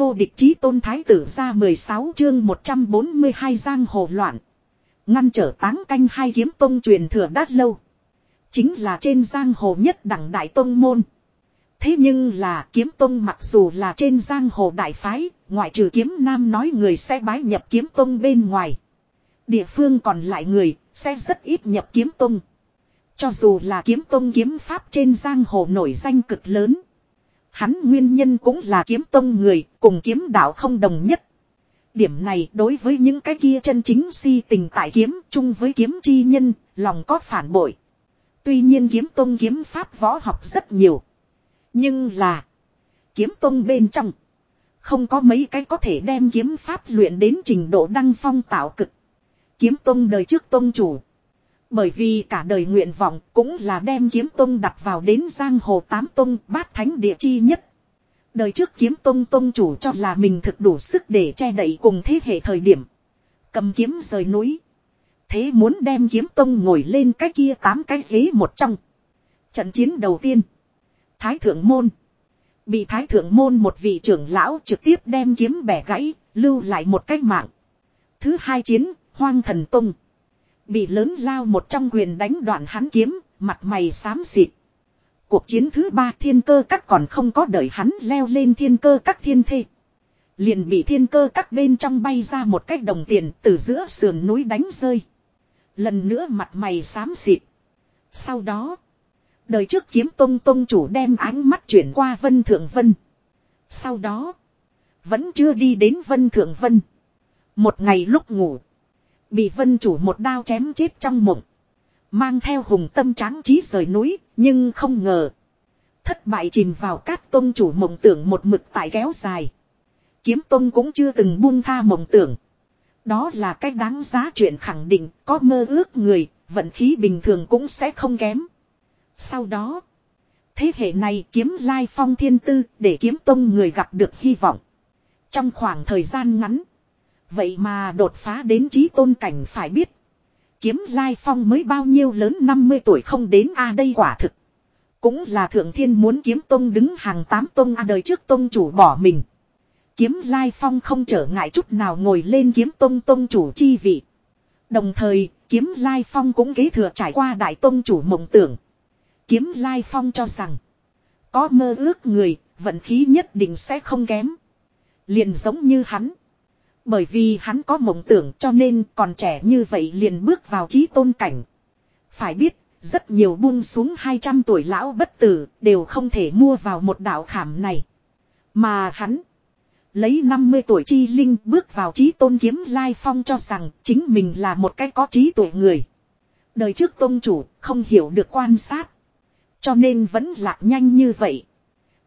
Vô địch chí tôn thái tử ra 16 chương 142 giang hồ loạn. Ngăn trở táng canh hai kiếm tông truyền thừa đát lâu. Chính là trên giang hồ nhất đẳng đại tông môn. Thế nhưng là kiếm tông mặc dù là trên giang hồ đại phái, ngoại trừ kiếm nam nói người sẽ bái nhập kiếm tông bên ngoài. Địa phương còn lại người, sẽ rất ít nhập kiếm tông. Cho dù là kiếm tông kiếm pháp trên giang hồ nổi danh cực lớn. Hắn nguyên nhân cũng là kiếm tông người, cùng kiếm đạo không đồng nhất. Điểm này đối với những cái kia chân chính si tình tại kiếm chung với kiếm chi nhân, lòng có phản bội. Tuy nhiên kiếm tông kiếm pháp võ học rất nhiều. Nhưng là kiếm tông bên trong không có mấy cái có thể đem kiếm pháp luyện đến trình độ đăng phong tạo cực. Kiếm tông đời trước tông chủ. Bởi vì cả đời nguyện vọng cũng là đem kiếm tông đặt vào đến giang hồ tám tông bát thánh địa chi nhất. Đời trước kiếm tông tông chủ cho là mình thực đủ sức để che đậy cùng thế hệ thời điểm. Cầm kiếm rời núi. Thế muốn đem kiếm tông ngồi lên cái kia tám cái ghế một trong. Trận chiến đầu tiên. Thái thượng môn. Bị thái thượng môn một vị trưởng lão trực tiếp đem kiếm bẻ gãy, lưu lại một cái mạng. Thứ hai chiến, hoang thần tông. Bị lớn lao một trong quyền đánh đoạn hắn kiếm, mặt mày xám xịt. Cuộc chiến thứ ba thiên cơ các còn không có đợi hắn leo lên thiên cơ các thiên thê. Liền bị thiên cơ các bên trong bay ra một cách đồng tiền từ giữa sườn núi đánh rơi. Lần nữa mặt mày xám xịt. Sau đó, đời trước kiếm tông tông chủ đem ánh mắt chuyển qua Vân Thượng Vân. Sau đó, vẫn chưa đi đến Vân Thượng Vân. Một ngày lúc ngủ, bị Vân chủ một đao chém chết trong mộng. Mang theo hùng tâm tráng trí rời núi, nhưng không ngờ. Thất bại chìm vào cát tông chủ mộng tưởng một mực tại kéo dài. Kiếm tông cũng chưa từng buông tha mộng tưởng. Đó là cách đáng giá chuyện khẳng định, có mơ ước người, vận khí bình thường cũng sẽ không kém. Sau đó, thế hệ này kiếm lai phong thiên tư để kiếm tông người gặp được hy vọng. Trong khoảng thời gian ngắn, vậy mà đột phá đến trí tôn cảnh phải biết. Kiếm lai phong mới bao nhiêu lớn 50 tuổi không đến a à đây quả thực. Cũng là thượng thiên muốn kiếm tông đứng hàng tám tông a à đời trước tông chủ bỏ mình. Kiếm lai phong không trở ngại chút nào ngồi lên kiếm tông tông chủ chi vị. Đồng thời, kiếm lai phong cũng kế thừa trải qua đại tông chủ mộng tưởng. Kiếm lai phong cho rằng, có mơ ước người, vận khí nhất định sẽ không kém. Liền giống như hắn. Bởi vì hắn có mộng tưởng cho nên còn trẻ như vậy liền bước vào trí tôn cảnh. Phải biết, rất nhiều buông xuống 200 tuổi lão bất tử đều không thể mua vào một đạo khảm này. Mà hắn, lấy 50 tuổi chi linh bước vào trí tôn kiếm lai phong cho rằng chính mình là một cái có trí tuổi người. Đời trước tôn chủ không hiểu được quan sát. Cho nên vẫn lạc nhanh như vậy.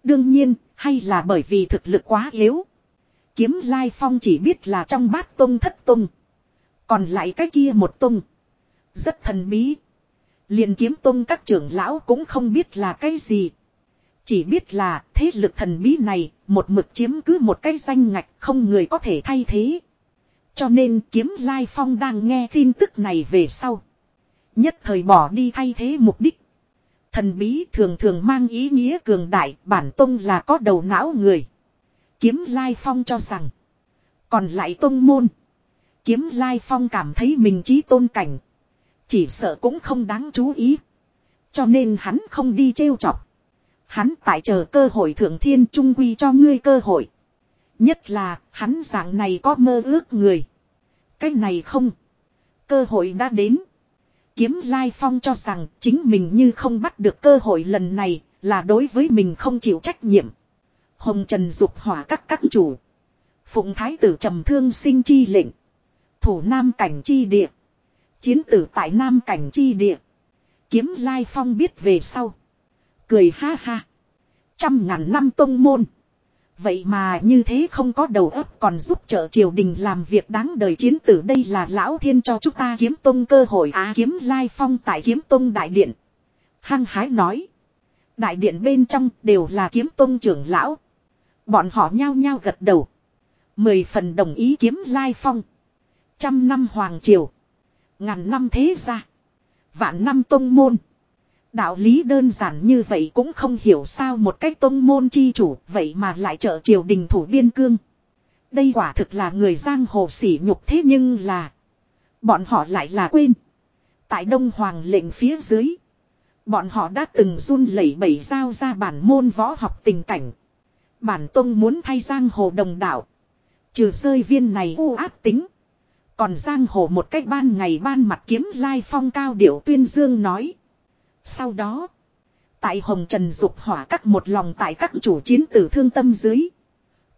Đương nhiên, hay là bởi vì thực lực quá yếu. Kiếm Lai Phong chỉ biết là trong bát tông thất tông. Còn lại cái kia một tông. Rất thần bí. liền kiếm tông các trưởng lão cũng không biết là cái gì. Chỉ biết là thế lực thần bí này, một mực chiếm cứ một cái danh ngạch không người có thể thay thế. Cho nên kiếm Lai Phong đang nghe tin tức này về sau. Nhất thời bỏ đi thay thế mục đích. Thần bí thường thường mang ý nghĩa cường đại, bản tông là có đầu não người. Kiếm Lai Phong cho rằng. Còn lại tông môn. Kiếm Lai Phong cảm thấy mình trí tôn cảnh. Chỉ sợ cũng không đáng chú ý. Cho nên hắn không đi trêu chọc. Hắn tại chờ cơ hội thượng thiên trung quy cho ngươi cơ hội. Nhất là, hắn dạng này có mơ ước người. Cái này không. Cơ hội đã đến. Kiếm Lai Phong cho rằng chính mình như không bắt được cơ hội lần này là đối với mình không chịu trách nhiệm. Hồng Trần dục hỏa các các chủ. Phụng Thái tử trầm thương sinh chi lệnh. Thủ Nam cảnh chi địa. Chiến tử tại Nam cảnh chi địa. Kiếm Lai Phong biết về sau. Cười ha ha. Trăm ngàn năm tông môn. Vậy mà như thế không có đầu óc còn giúp trợ triều đình làm việc đáng đời chiến tử đây là lão thiên cho chúng ta kiếm tông cơ hội á kiếm lai phong tại kiếm tông đại điện. Hăng hái nói. Đại điện bên trong đều là kiếm tông trưởng lão. Bọn họ nhao nhao gật đầu. Mười phần đồng ý kiếm lai phong. Trăm năm hoàng triều. Ngàn năm thế gia. Vạn năm tông môn. Đạo lý đơn giản như vậy cũng không hiểu sao một cách tông môn chi chủ vậy mà lại trợ triều đình thủ biên cương. Đây quả thực là người giang hồ sỉ nhục thế nhưng là. Bọn họ lại là quên. Tại Đông Hoàng lệnh phía dưới. Bọn họ đã từng run lẩy bẩy giao ra bản môn võ học tình cảnh. Bản tông muốn thay giang hồ đồng đạo. Trừ rơi viên này u ác tính. Còn giang hồ một cách ban ngày ban mặt kiếm lai phong cao điệu tuyên dương nói. Sau đó. Tại Hồng Trần dục hỏa các một lòng tại các chủ chiến tử thương tâm dưới.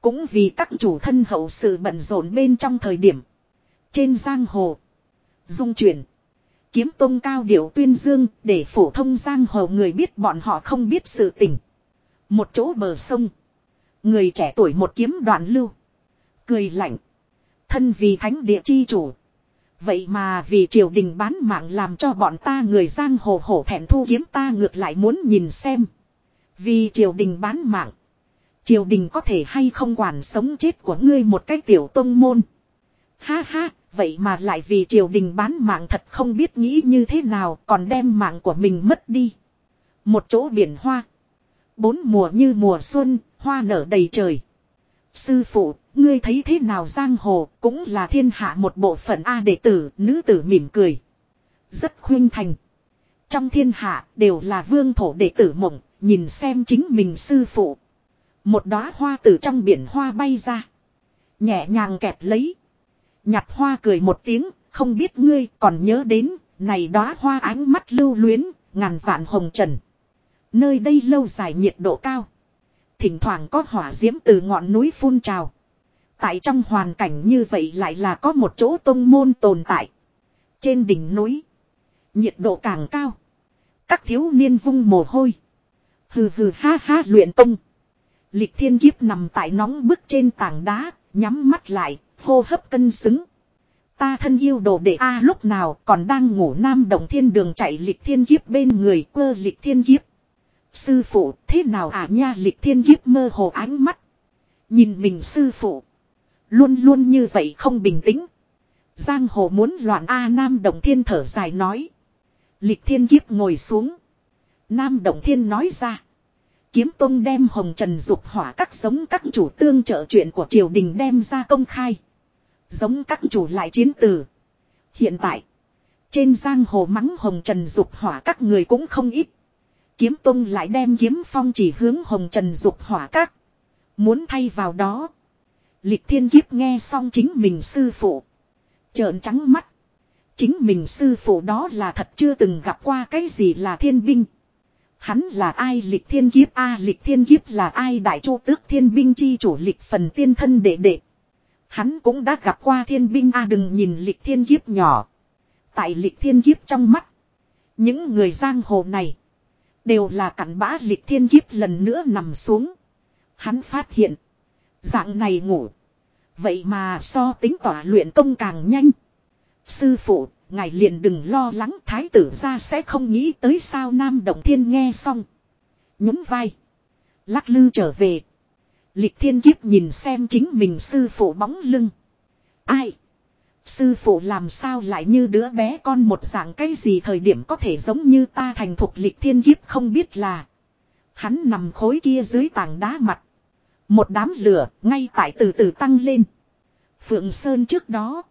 Cũng vì các chủ thân hậu sự bận rộn bên trong thời điểm. Trên giang hồ. Dung chuyển. Kiếm tông cao điệu tuyên dương để phổ thông giang hồ người biết bọn họ không biết sự tình. Một chỗ bờ sông. Người trẻ tuổi một kiếm đoạn lưu. Cười lạnh. Thân vì thánh địa chi chủ. Vậy mà vì triều đình bán mạng làm cho bọn ta người giang hồ hổ thẹn thu kiếm ta ngược lại muốn nhìn xem. Vì triều đình bán mạng. Triều đình có thể hay không quản sống chết của ngươi một cách tiểu tông môn. Ha ha, vậy mà lại vì triều đình bán mạng thật không biết nghĩ như thế nào còn đem mạng của mình mất đi. Một chỗ biển hoa. Bốn mùa như mùa xuân, hoa nở đầy trời. Sư phụ, ngươi thấy thế nào giang hồ cũng là thiên hạ một bộ phận A đệ tử, nữ tử mỉm cười. Rất khuyên thành. Trong thiên hạ đều là vương thổ đệ tử mộng, nhìn xem chính mình sư phụ. Một đóa hoa từ trong biển hoa bay ra. Nhẹ nhàng kẹp lấy. Nhặt hoa cười một tiếng, không biết ngươi còn nhớ đến, này đóa hoa ánh mắt lưu luyến, ngàn vạn hồng trần. Nơi đây lâu dài nhiệt độ cao. Thỉnh thoảng có hỏa diễm từ ngọn núi phun trào. Tại trong hoàn cảnh như vậy lại là có một chỗ tông môn tồn tại. Trên đỉnh núi. Nhiệt độ càng cao. Các thiếu niên vung mồ hôi. Hừ hừ ha ha luyện tông. Lịch thiên kiếp nằm tại nóng bức trên tảng đá. Nhắm mắt lại. Hô hấp cân xứng. Ta thân yêu đồ đệ A lúc nào còn đang ngủ nam động thiên đường chạy lịch thiên kiếp bên người quơ lịch thiên kiếp. Sư phụ, thế nào à nha, lịch thiên kiếp mơ hồ ánh mắt. Nhìn mình sư phụ. Luôn luôn như vậy không bình tĩnh. Giang hồ muốn loạn A Nam Đồng Thiên thở dài nói. Lịch thiên kiếp ngồi xuống. Nam Đồng Thiên nói ra. Kiếm Tông đem Hồng Trần dục hỏa các giống các chủ tương trợ chuyện của triều đình đem ra công khai. Giống các chủ lại chiến tử. Hiện tại. Trên giang hồ mắng Hồng Trần dục hỏa các người cũng không ít. Kiếm Tông lại đem kiếm phong chỉ hướng Hồng Trần dục hỏa các. Muốn thay vào đó. Lịch thiên kiếp nghe xong chính mình sư phụ. Trợn trắng mắt. Chính mình sư phụ đó là thật chưa từng gặp qua cái gì là thiên binh. Hắn là ai lịch thiên kiếp a, lịch thiên kiếp là ai đại chu tước thiên binh chi chủ lịch phần tiên thân đệ đệ. Hắn cũng đã gặp qua thiên binh a, đừng nhìn lịch thiên kiếp nhỏ. Tại lịch thiên kiếp trong mắt. Những người giang hồ này. Đều là cặn bã lịch thiên kiếp lần nữa nằm xuống. Hắn phát hiện. Dạng này ngủ. Vậy mà so tính tỏa luyện công càng nhanh. Sư phụ, ngài liền đừng lo lắng thái tử ra sẽ không nghĩ tới sao Nam Động Thiên nghe xong. Nhún vai. Lắc lư trở về. Lịch thiên kiếp nhìn xem chính mình sư phụ bóng lưng. Ai? Sư phụ làm sao lại như đứa bé con một dạng cái gì thời điểm có thể giống như ta thành thục lịch thiên kiếp không biết là. Hắn nằm khối kia dưới tảng đá mặt. Một đám lửa ngay tại từ từ tăng lên. Phượng Sơn trước đó.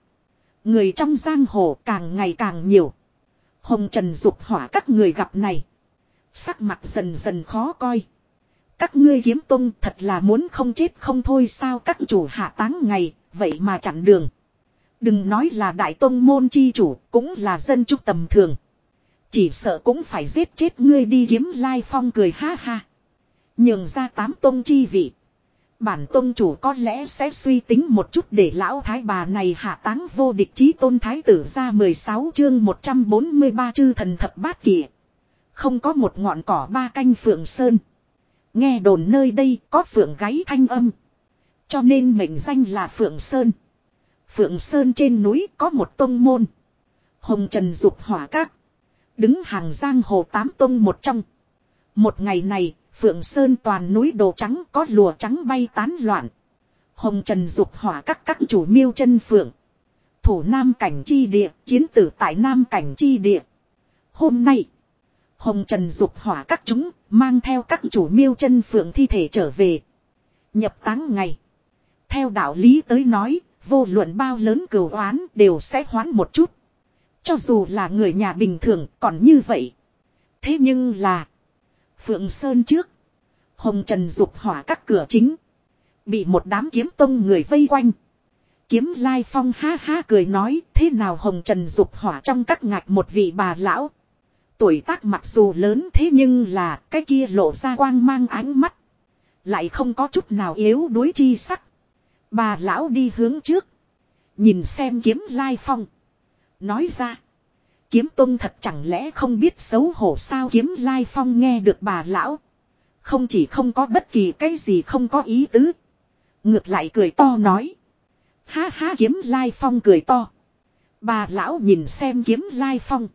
Người trong giang hồ càng ngày càng nhiều. Hồng Trần dục hỏa các người gặp này. Sắc mặt dần dần khó coi. Các ngươi kiếm tung thật là muốn không chết không thôi sao các chủ hạ táng ngày, vậy mà chặn đường. Đừng nói là đại tông môn chi chủ, cũng là dân trúc tầm thường. Chỉ sợ cũng phải giết chết ngươi đi kiếm lai phong cười ha ha. Nhường ra tám tông chi vị. Bản tôn chủ có lẽ sẽ suy tính một chút để lão thái bà này hạ táng vô địch chí tôn thái tử ra 16 chương 143 chư thần thập bát kỷ. Không có một ngọn cỏ ba canh phượng sơn. Nghe đồn nơi đây có phượng gáy thanh âm. Cho nên mệnh danh là phượng sơn. Phượng sơn trên núi có một tông môn. Hồng Trần Dục hỏa các. Đứng hàng giang hồ tám tông một trong. Một ngày này Phượng Sơn toàn núi đồ trắng có lùa trắng bay tán loạn. Hồng Trần dục hỏa các các chủ miêu chân phượng. Thủ Nam cảnh chi địa, chiến tử tại Nam cảnh chi địa. Hôm nay, Hồng Trần dục hỏa các chúng, mang theo các chủ miêu chân phượng thi thể trở về. Nhập táng ngày. Theo đạo lý tới nói, vô luận bao lớn cửu oán đều sẽ hoán một chút. Cho dù là người nhà bình thường còn như vậy. Thế nhưng là. Phượng Sơn trước. Hồng Trần dục hỏa các cửa chính. Bị một đám kiếm tông người vây quanh. Kiếm Lai Phong ha ha cười nói, thế nào Hồng Trần dục hỏa trong các ngạch một vị bà lão. Tuổi tác mặc dù lớn thế nhưng là, cái kia lộ ra quang mang ánh mắt. Lại không có chút nào yếu đuối chi sắc. Bà lão đi hướng trước. Nhìn xem kiếm Lai Phong. Nói ra. Kiếm tôn thật chẳng lẽ không biết xấu hổ sao kiếm Lai Phong nghe được bà lão. Không chỉ không có bất kỳ cái gì không có ý tứ. Ngược lại cười to nói. Ha ha kiếm Lai Phong cười to. Bà lão nhìn xem kiếm Lai Phong.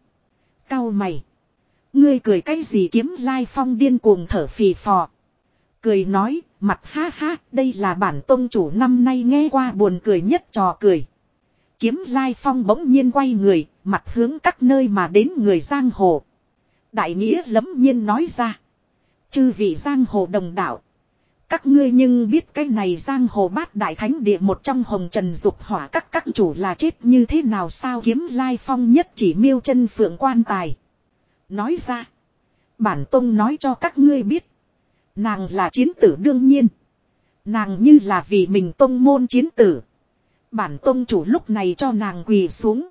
Cao mày. Ngươi cười cái gì kiếm Lai Phong điên cuồng thở phì phò. Cười nói, mặt ha ha, đây là bản tôn chủ năm nay nghe qua buồn cười nhất trò cười. Kiếm Lai Phong bỗng nhiên quay người, mặt hướng các nơi mà đến người giang hồ. Đại nghĩa lấm nhiên nói ra. Chư vị giang hồ đồng đạo. Các ngươi nhưng biết cái này giang hồ bát đại thánh địa một trong hồng trần dục hỏa các các chủ là chết như thế nào sao kiếm lai phong nhất chỉ miêu chân phượng quan tài. Nói ra. Bản tông nói cho các ngươi biết. Nàng là chiến tử đương nhiên. Nàng như là vì mình tông môn chiến tử. Bản tông chủ lúc này cho nàng quỳ xuống.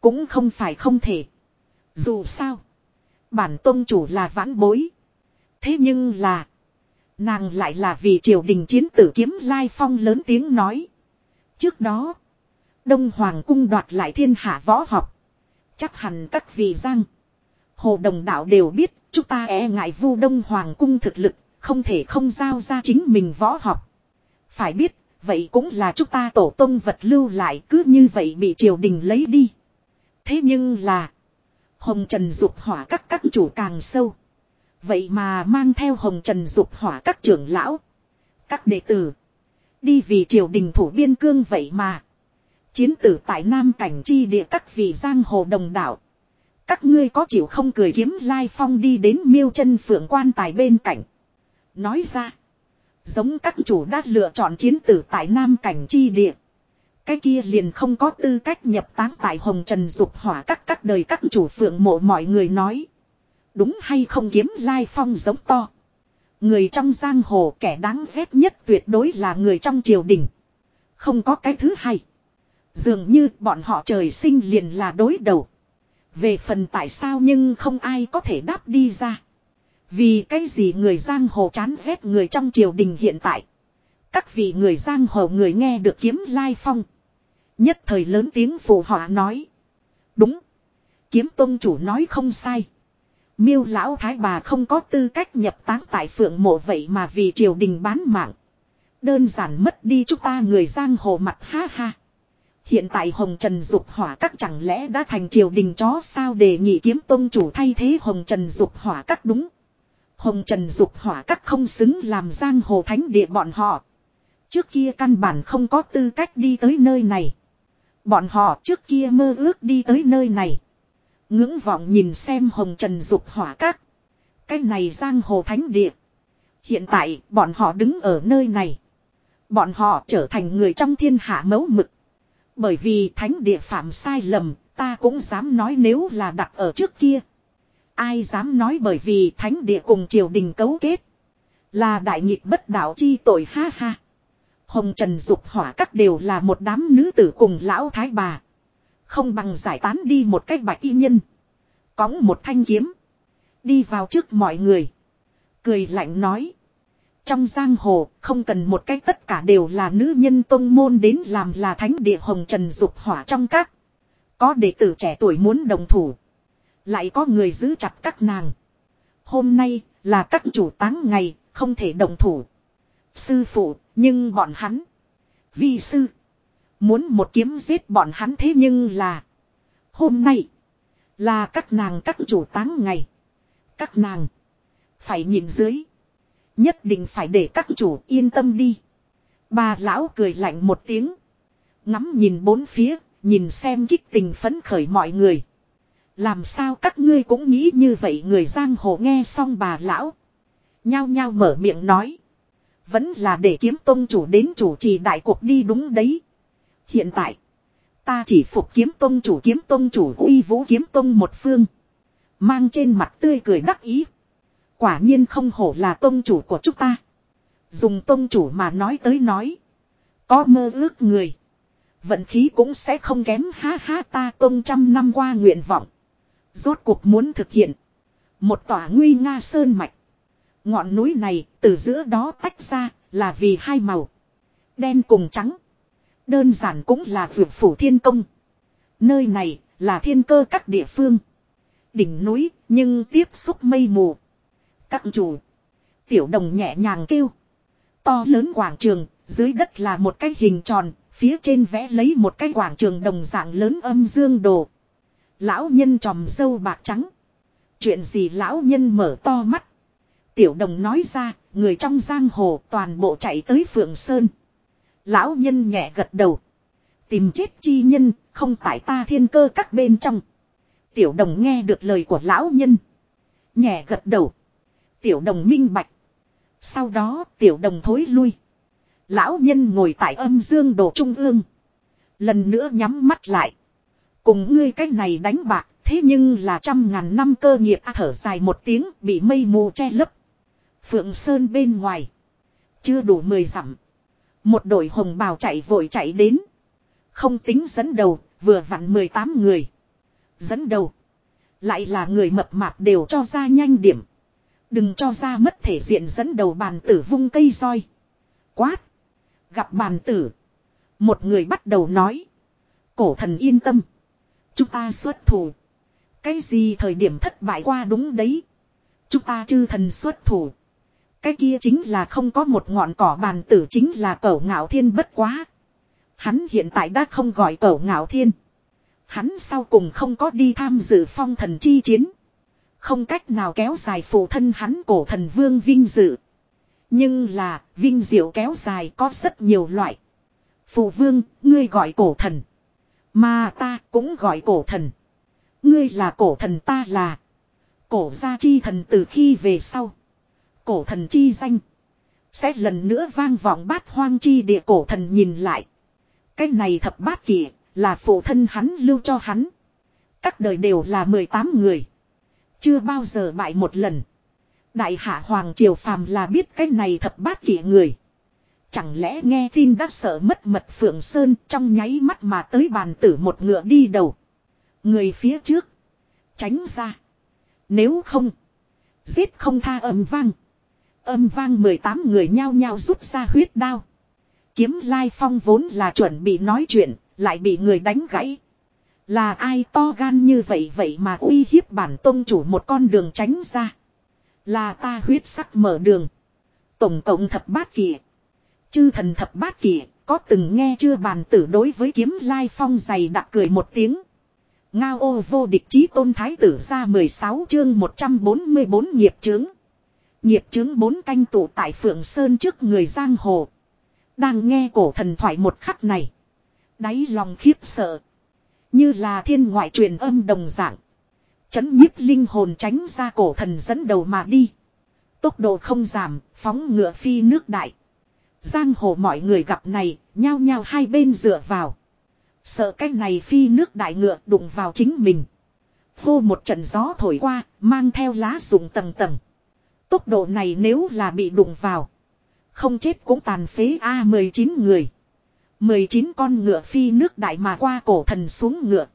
Cũng không phải không thể. Dù sao. Bản tông chủ là vãn bối. Thế nhưng là. Nàng lại là vì triều đình chiến tử kiếm lai phong lớn tiếng nói. Trước đó. Đông Hoàng cung đoạt lại thiên hạ võ học. Chắc hẳn các vị giang. Hồ đồng đạo đều biết. Chúng ta e ngại vu Đông Hoàng cung thực lực. Không thể không giao ra chính mình võ học. Phải biết. Vậy cũng là chúng ta tổ tông vật lưu lại cứ như vậy bị triều đình lấy đi. Thế nhưng là. Hồng Trần dục hỏa các các chủ càng sâu. Vậy mà mang theo hồng trần dục hỏa các trưởng lão. Các đệ tử. Đi vì triều đình thủ biên cương vậy mà. Chiến tử tại Nam cảnh chi địa các vị giang hồ đồng đảo. Các ngươi có chịu không cười kiếm lai phong đi đến miêu chân phượng quan tài bên cạnh. Nói ra. Giống các chủ đã lựa chọn chiến tử tại Nam cảnh chi địa. Cái kia liền không có tư cách nhập táng tại Hồng Trần Dục hỏa các các đời các chủ phượng mộ mọi người nói. Đúng hay không kiếm lai phong giống to. Người trong giang hồ kẻ đáng ghét nhất tuyệt đối là người trong triều đình. Không có cái thứ hai. Dường như bọn họ trời sinh liền là đối đầu. Về phần tại sao nhưng không ai có thể đáp đi ra. Vì cái gì người giang hồ chán ghét người trong triều đình hiện tại. Các vị người giang hồ người nghe được kiếm lai phong. Nhất thời lớn tiếng phù họa nói. Đúng. Kiếm tôn chủ nói không sai. Miêu lão thái bà không có tư cách nhập táng tại phượng mộ vậy mà vì triều đình bán mạng. Đơn giản mất đi chúng ta người giang hồ mặt ha ha. Hiện tại Hồng Trần Dục Hỏa các chẳng lẽ đã thành triều đình chó sao đề nghị kiếm tôn chủ thay thế Hồng Trần Dục Hỏa các đúng. Hồng Trần Dục Hỏa các không xứng làm giang hồ thánh địa bọn họ. Trước kia căn bản không có tư cách đi tới nơi này. Bọn họ trước kia mơ ước đi tới nơi này. Ngưỡng vọng nhìn xem hồng trần dục hỏa các. Cái này giang hồ thánh địa. Hiện tại bọn họ đứng ở nơi này. Bọn họ trở thành người trong thiên hạ mấu mực. Bởi vì thánh địa phạm sai lầm, ta cũng dám nói nếu là đặt ở trước kia. Ai dám nói bởi vì thánh địa cùng triều đình cấu kết. Là đại nghịch bất đạo chi tội, ha ha. Hồng Trần Dục hỏa các đều là một đám nữ tử cùng lão thái bà. Không bằng giải tán đi một cách bạch y nhân. Cóng một thanh kiếm. Đi vào trước mọi người. Cười lạnh nói. Trong giang hồ, không cần một cách tất cả đều là nữ nhân tôn môn đến làm là thánh địa hồng trần dục hỏa trong các. Có đệ tử trẻ tuổi muốn đồng thủ. Lại có người giữ chặt các nàng. Hôm nay là các chủ táng ngày, không thể đồng thủ. Sư phụ, nhưng bọn hắn. Vi sư. Muốn một kiếm giết bọn hắn thế nhưng là. Hôm nay. Là các nàng các chủ táng ngày. Các nàng. Phải nhìn dưới. Nhất định phải để các chủ yên tâm đi. Bà lão cười lạnh một tiếng. Ngắm nhìn bốn phía. Nhìn xem kích tình phấn khởi mọi người. Làm sao các ngươi cũng nghĩ như vậy người giang hồ nghe xong bà lão. Nhao nhao mở miệng nói. Vẫn là để kiếm tông chủ đến chủ trì đại cuộc đi đúng đấy. Hiện tại. Ta chỉ phục kiếm tông chủ, kiếm tông chủ uy vũ kiếm tông một phương. Mang trên mặt tươi cười đắc ý. Quả nhiên không hổ là tông chủ của chúng ta. Dùng tông chủ mà nói tới nói. Có mơ ước người. Vận khí cũng sẽ không kém ha ha, ta tông trăm năm qua nguyện vọng. Rốt cuộc muốn thực hiện. Một tòa nguy nga sơn mạch. Ngọn núi này từ giữa đó tách ra là vì hai màu. Đen cùng trắng. Đơn giản cũng là vượt phủ thiên công. Nơi này là thiên cơ các địa phương. Đỉnh núi nhưng tiếp xúc mây mù. Các chủ. Tiểu đồng nhẹ nhàng kêu. To lớn quảng trường, dưới đất là một cái hình tròn, phía trên vẽ lấy một cái quảng trường đồng dạng lớn âm dương đồ. Lão nhân tròm dâu bạc trắng. Chuyện gì lão nhân mở to mắt. Tiểu đồng nói ra, người trong giang hồ toàn bộ chạy tới Phượng Sơn. Lão nhân nhẹ gật đầu. Tìm chết chi nhân, không tại ta thiên cơ các bên trong. Tiểu đồng nghe được lời của lão nhân. Nhẹ gật đầu. Tiểu đồng minh bạch. Sau đó tiểu đồng thối lui. Lão nhân ngồi tại âm dương đồ trung ương. Lần nữa nhắm mắt lại. Cùng ngươi cách này đánh bạc, thế nhưng là trăm ngàn năm cơ nghiệp à, thở dài một tiếng bị mây mù che lấp. Phượng Sơn bên ngoài. Chưa đủ mười dặm. Một đội hồng bào chạy vội chạy đến. Không tính dẫn đầu, vừa vặn 18 người. Dẫn đầu. Lại là người mập mạp đều cho ra nhanh điểm. Đừng cho ra mất thể diện dẫn đầu bàn tử vung cây roi. Quát. Gặp bàn tử. Một người bắt đầu nói. Cổ thần yên tâm. Chúng ta xuất thủ. Cái gì thời điểm thất bại qua đúng đấy. Chúng ta chư thần xuất thủ. Cái kia chính là không có một ngọn cỏ bàn tử chính là cẩu ngạo thiên bất quá. Hắn hiện tại đã không gọi cẩu ngạo thiên. Hắn sau cùng không có đi tham dự phong thần chi chiến. Không cách nào kéo dài phụ thân hắn cổ thần vương vinh dự. Nhưng là, vinh diệu kéo dài có rất nhiều loại. Phụ vương, ngươi gọi cổ thần. Mà ta cũng gọi cổ thần. Ngươi là cổ thần ta là. Cổ gia chi thần từ khi về sau. Cổ thần chi danh. Sẽ lần nữa vang vọng bát hoang chi địa cổ thần nhìn lại. Cái này thập bát kỷ là phụ thân hắn lưu cho hắn. Các đời đều là 18 người. Chưa bao giờ bại một lần. Đại hạ Hoàng Triều Phàm là biết cái này thập bát kỷ người. Chẳng lẽ nghe tin đã sợ mất mật Phượng Sơn trong nháy mắt mà tới bàn tử một ngựa đi đầu. Người phía trước. Tránh ra. Nếu không. Giết không tha âm vang. Âm vang 18 người nhao nhao rút ra huyết đao. Kiếm lai phong vốn là chuẩn bị nói chuyện. Lại bị người đánh gãy. Là ai to gan như vậy vậy mà uy hiếp bản tôn chủ một con đường tránh ra. Là ta huyết sắc mở đường. Tổng cộng thập bát kỷ. Chư thần thập bát kỷ, có từng nghe chưa bàn tử đối với kiếm lai phong dày đặc cười một tiếng. Ngao ô vô địch chí tôn thái tử ra 16 chương 144 nghiệp chướng. Nghiệp chướng bốn canh tụ tại Phượng Sơn trước người giang hồ. Đang nghe cổ thần thoại một khắc này. Đáy lòng khiếp sợ. Như là thiên ngoại truyền âm đồng dạng. Chấn nhiếp linh hồn tránh ra cổ thần dẫn đầu mà đi. Tốc độ không giảm, phóng ngựa phi nước đại. Giang hồ mọi người gặp này, nhao nhao hai bên dựa vào. Sợ cái này phi nước đại ngựa đụng vào chính mình. Hô một trận gió thổi qua, mang theo lá rụng tầng tầng. Tốc độ này nếu là bị đụng vào. Không chết cũng tàn phế A19 người. 19 con ngựa phi nước đại mà qua cổ thần xuống ngựa.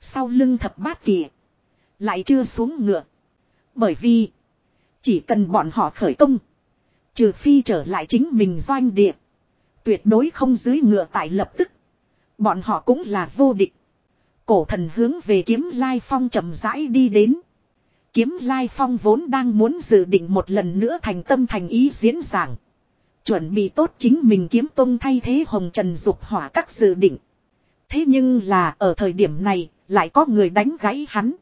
Sau lưng thập bát kỳ. Lại chưa xuống ngựa. Bởi vì. Chỉ cần bọn họ khởi công. Trừ phi trở lại chính mình doanh địa. Tuyệt đối không dưới ngựa tại lập tức. Bọn họ cũng là vô địch. Cổ thần hướng về kiếm lai phong chậm rãi đi đến. Kiếm lai phong vốn đang muốn dự định một lần nữa thành tâm thành ý diễn giảng. Chuẩn bị tốt chính mình kiếm tông thay thế hồng trần dục hỏa các dự định. Thế nhưng là ở thời điểm này, lại có người đánh gãy hắn.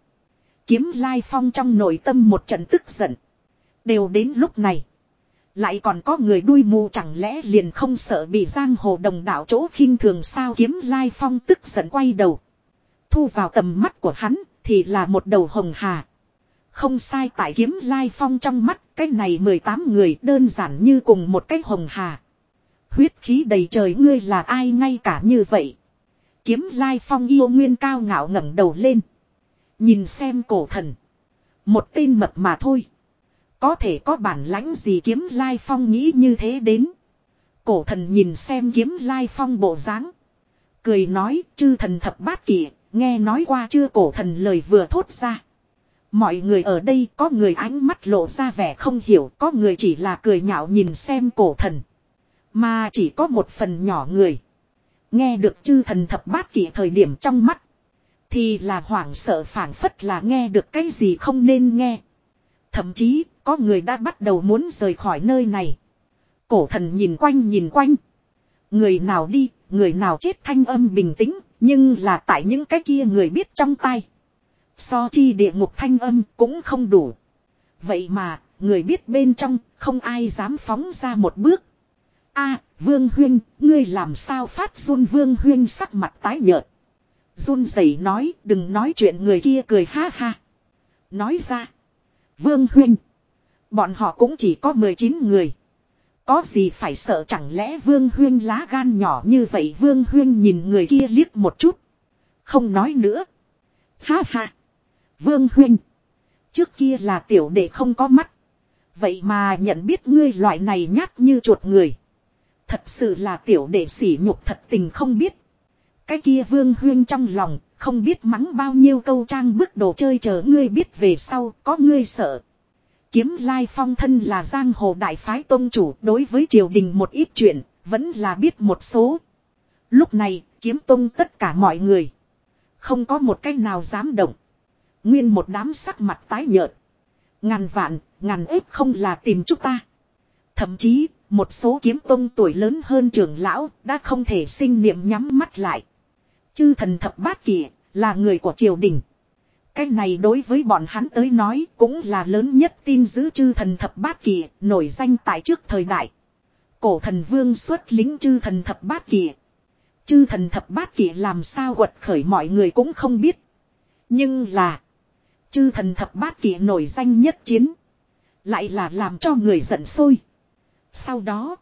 Kiếm lai phong trong nội tâm một trận tức giận. Đều đến lúc này. Lại còn có người đuôi mù chẳng lẽ liền không sợ bị giang hồ đồng đạo chỗ khinh thường sao kiếm lai phong tức giận quay đầu. Thu vào tầm mắt của hắn, thì là một đầu hồng hà. Không sai tại kiếm lai phong trong mắt, cái này 18 người đơn giản như cùng một cái hồng hà. Huyết khí đầy trời ngươi là ai ngay cả như vậy. Kiếm lai phong yêu nguyên cao ngạo ngẩng đầu lên. Nhìn xem cổ thần. Một tên mập mà thôi. Có thể có bản lãnh gì kiếm lai phong nghĩ như thế đến. Cổ thần nhìn xem kiếm lai phong bộ dáng Cười nói chư thần thập bát kỷ, nghe nói qua chưa cổ thần lời vừa thốt ra. Mọi người ở đây có người ánh mắt lộ ra vẻ không hiểu, có người chỉ là cười nhạo nhìn xem cổ thần. Mà chỉ có một phần nhỏ người. Nghe được chư thần thập bát kỷ thời điểm trong mắt. Thì là hoảng sợ phảng phất là nghe được cái gì không nên nghe. Thậm chí có người đã bắt đầu muốn rời khỏi nơi này. Cổ thần nhìn quanh nhìn quanh. Người nào đi, người nào chết thanh âm bình tĩnh, nhưng là tại những cái kia người biết trong tay. So chi địa ngục thanh âm cũng không đủ. Vậy mà, người biết bên trong, không ai dám phóng ra một bước. a Vương Huyên, ngươi làm sao phát run Vương Huyên sắc mặt tái nhợt. Run rẩy nói, đừng nói chuyện người kia cười ha ha. Nói ra. Vương Huyên. Bọn họ cũng chỉ có 19 người. Có gì phải sợ chẳng lẽ Vương Huyên lá gan nhỏ như vậy Vương Huyên nhìn người kia liếc một chút. Không nói nữa. Ha ha. Vương Huyên. Trước kia là tiểu đệ không có mắt. Vậy mà nhận biết ngươi loại này nhát như chuột người. Thật sự là tiểu đệ sỉ nhục thật tình không biết. Cái kia Vương Huyên trong lòng không biết mắng bao nhiêu câu trang bức đồ chơi chờ ngươi biết về sau có ngươi sợ. Kiếm Lai Phong thân là giang hồ đại phái tôn chủ đối với triều đình một ít chuyện, vẫn là biết một số. Lúc này, kiếm tông tất cả mọi người. Không có một cách nào dám động. Nguyên một đám sắc mặt tái nhợt. Ngàn vạn, ngàn ếp không là tìm chúng ta. Thậm chí, một số kiếm tông tuổi lớn hơn trưởng lão đã không thể sinh niệm nhắm mắt lại. Chư thần thập bát kỷ là người của triều đình. Cái này đối với bọn hắn tới nói cũng là lớn nhất tin giữ chư thần thập bát kỳ, nổi danh tại trước thời đại. Cổ thần vương xuất lính chư thần thập bát kỳ. Chư thần thập bát kỳ làm sao quật khởi mọi người cũng không biết. Nhưng là, chư thần thập bát kỳ nổi danh nhất chiến. Lại là làm cho người giận sôi. Sau đó,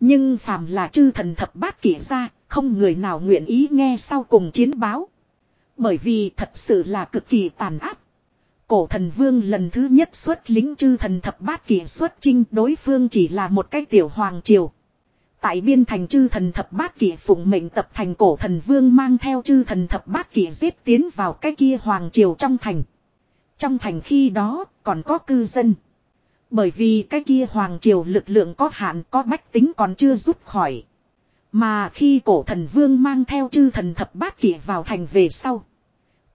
nhưng phàm là chư thần thập bát kỳ ra, không người nào nguyện ý nghe sau cùng chiến báo. Bởi vì thật sự là cực kỳ tàn áp. Cổ thần vương lần thứ nhất xuất lính chư thần thập bát kỳ xuất chinh, đối phương chỉ là một cái tiểu hoàng triều. Tại biên thành chư thần thập bát kỳ phụng mệnh tập thành cổ thần vương mang theo chư thần thập bát kỳ giết tiến vào cái kia hoàng triều trong thành. Trong thành khi đó, còn có cư dân. Bởi vì cái kia hoàng triều lực lượng có hạn, có bách tính còn chưa rút khỏi. Mà khi cổ thần vương mang theo chư thần thập bát kỳ vào thành về sau.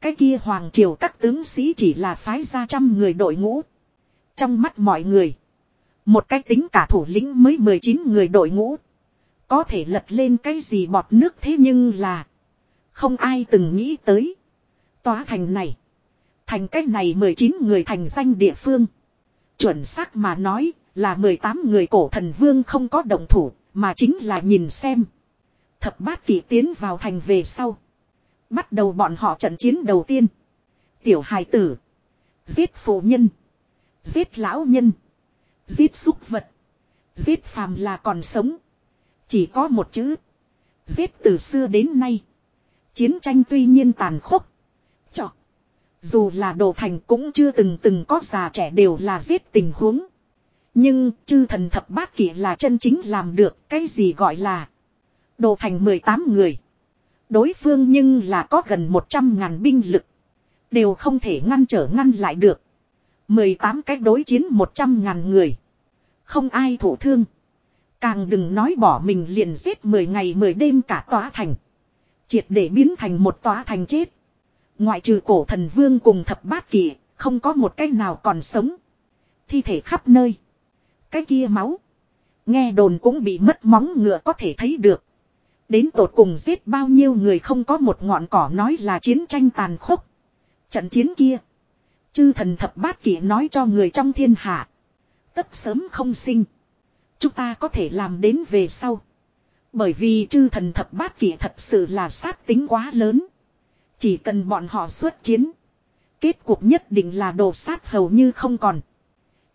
Cái kia hoàng triều các tướng sĩ chỉ là phái ra trăm người đội ngũ. Trong mắt mọi người. Một cái tính cả thủ lĩnh mới 19 người đội ngũ. Có thể lật lên cái gì bọt nước thế nhưng là. Không ai từng nghĩ tới. Tòa thành này. Thành cách này 19 người thành danh địa phương. Chuẩn xác mà nói là 18 người cổ thần vương không có động thủ. Mà chính là nhìn xem. Thập bát kỷ tiến vào thành về sau. Bắt đầu bọn họ trận chiến đầu tiên. Tiểu hài tử. Giết phụ nhân. Giết lão nhân. Giết súc vật. Giết phàm là còn sống. Chỉ có một chữ. Giết từ xưa đến nay. Chiến tranh tuy nhiên tàn khốc. Chọ. Dù là đồ thành cũng chưa từng từng có già trẻ đều là giết tình huống. Nhưng chư thần thập bát kỷ là chân chính làm được cái gì gọi là. Đồ thành 18 người. Đối phương nhưng là có gần 100 ngàn binh lực. Đều không thể ngăn trở ngăn lại được. 18 cách đối chiến 100 ngàn người. Không ai thổ thương. Càng đừng nói bỏ mình liền giết 10 ngày 10 đêm cả tòa thành. Triệt để biến thành một tòa thành chết. Ngoại trừ cổ thần vương cùng thập bát kỳ, không có một cách nào còn sống. Thi thể khắp nơi. Cái kia máu. Nghe đồn cũng bị mất móng ngựa có thể thấy được. Đến tột cùng giết bao nhiêu người không có một ngọn cỏ nói là chiến tranh tàn khốc. Trận chiến kia. Chư thần thập bát kỷ nói cho người trong thiên hạ. Tất sớm không sinh. Chúng ta có thể làm đến về sau. Bởi vì chư thần thập bát kỷ thật sự là sát tính quá lớn. Chỉ cần bọn họ xuất chiến. Kết cục nhất định là đồ sát hầu như không còn.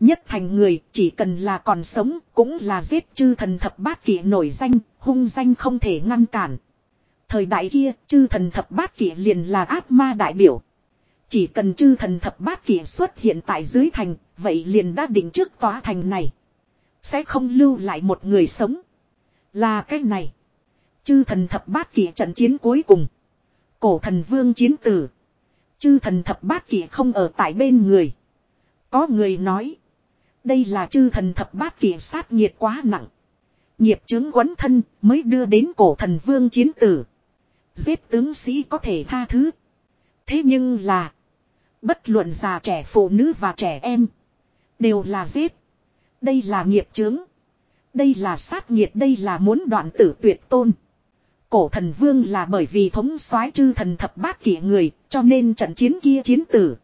Nhất thành người chỉ cần là còn sống cũng là giết chư thần thập bát kỷ nổi danh, hung danh không thể ngăn cản. Thời đại kia chư thần thập bát kỷ liền là ác ma đại biểu. Chỉ cần chư thần thập bát kỷ xuất hiện tại dưới thành, vậy liền đã định trước tòa thành này. Sẽ không lưu lại một người sống. Là cái này. Chư thần thập bát kỷ trận chiến cuối cùng. Cổ thần vương chiến tử. Chư thần thập bát kỷ không ở tại bên người. Có người nói. Đây là chư thần thập bát kỷ sát nhiệt quá nặng. Nghiệp chứng quấn thân mới đưa đến cổ thần vương chiến tử. Giết tướng sĩ có thể tha thứ. Thế nhưng là. Bất luận già trẻ phụ nữ và trẻ em. Đều là giết. Đây là nghiệp chứng. Đây là sát nhiệt, đây là muốn đoạn tử tuyệt tôn. Cổ thần vương là bởi vì thống soái chư thần thập bát kỷ người, cho nên trận chiến kia chiến tử.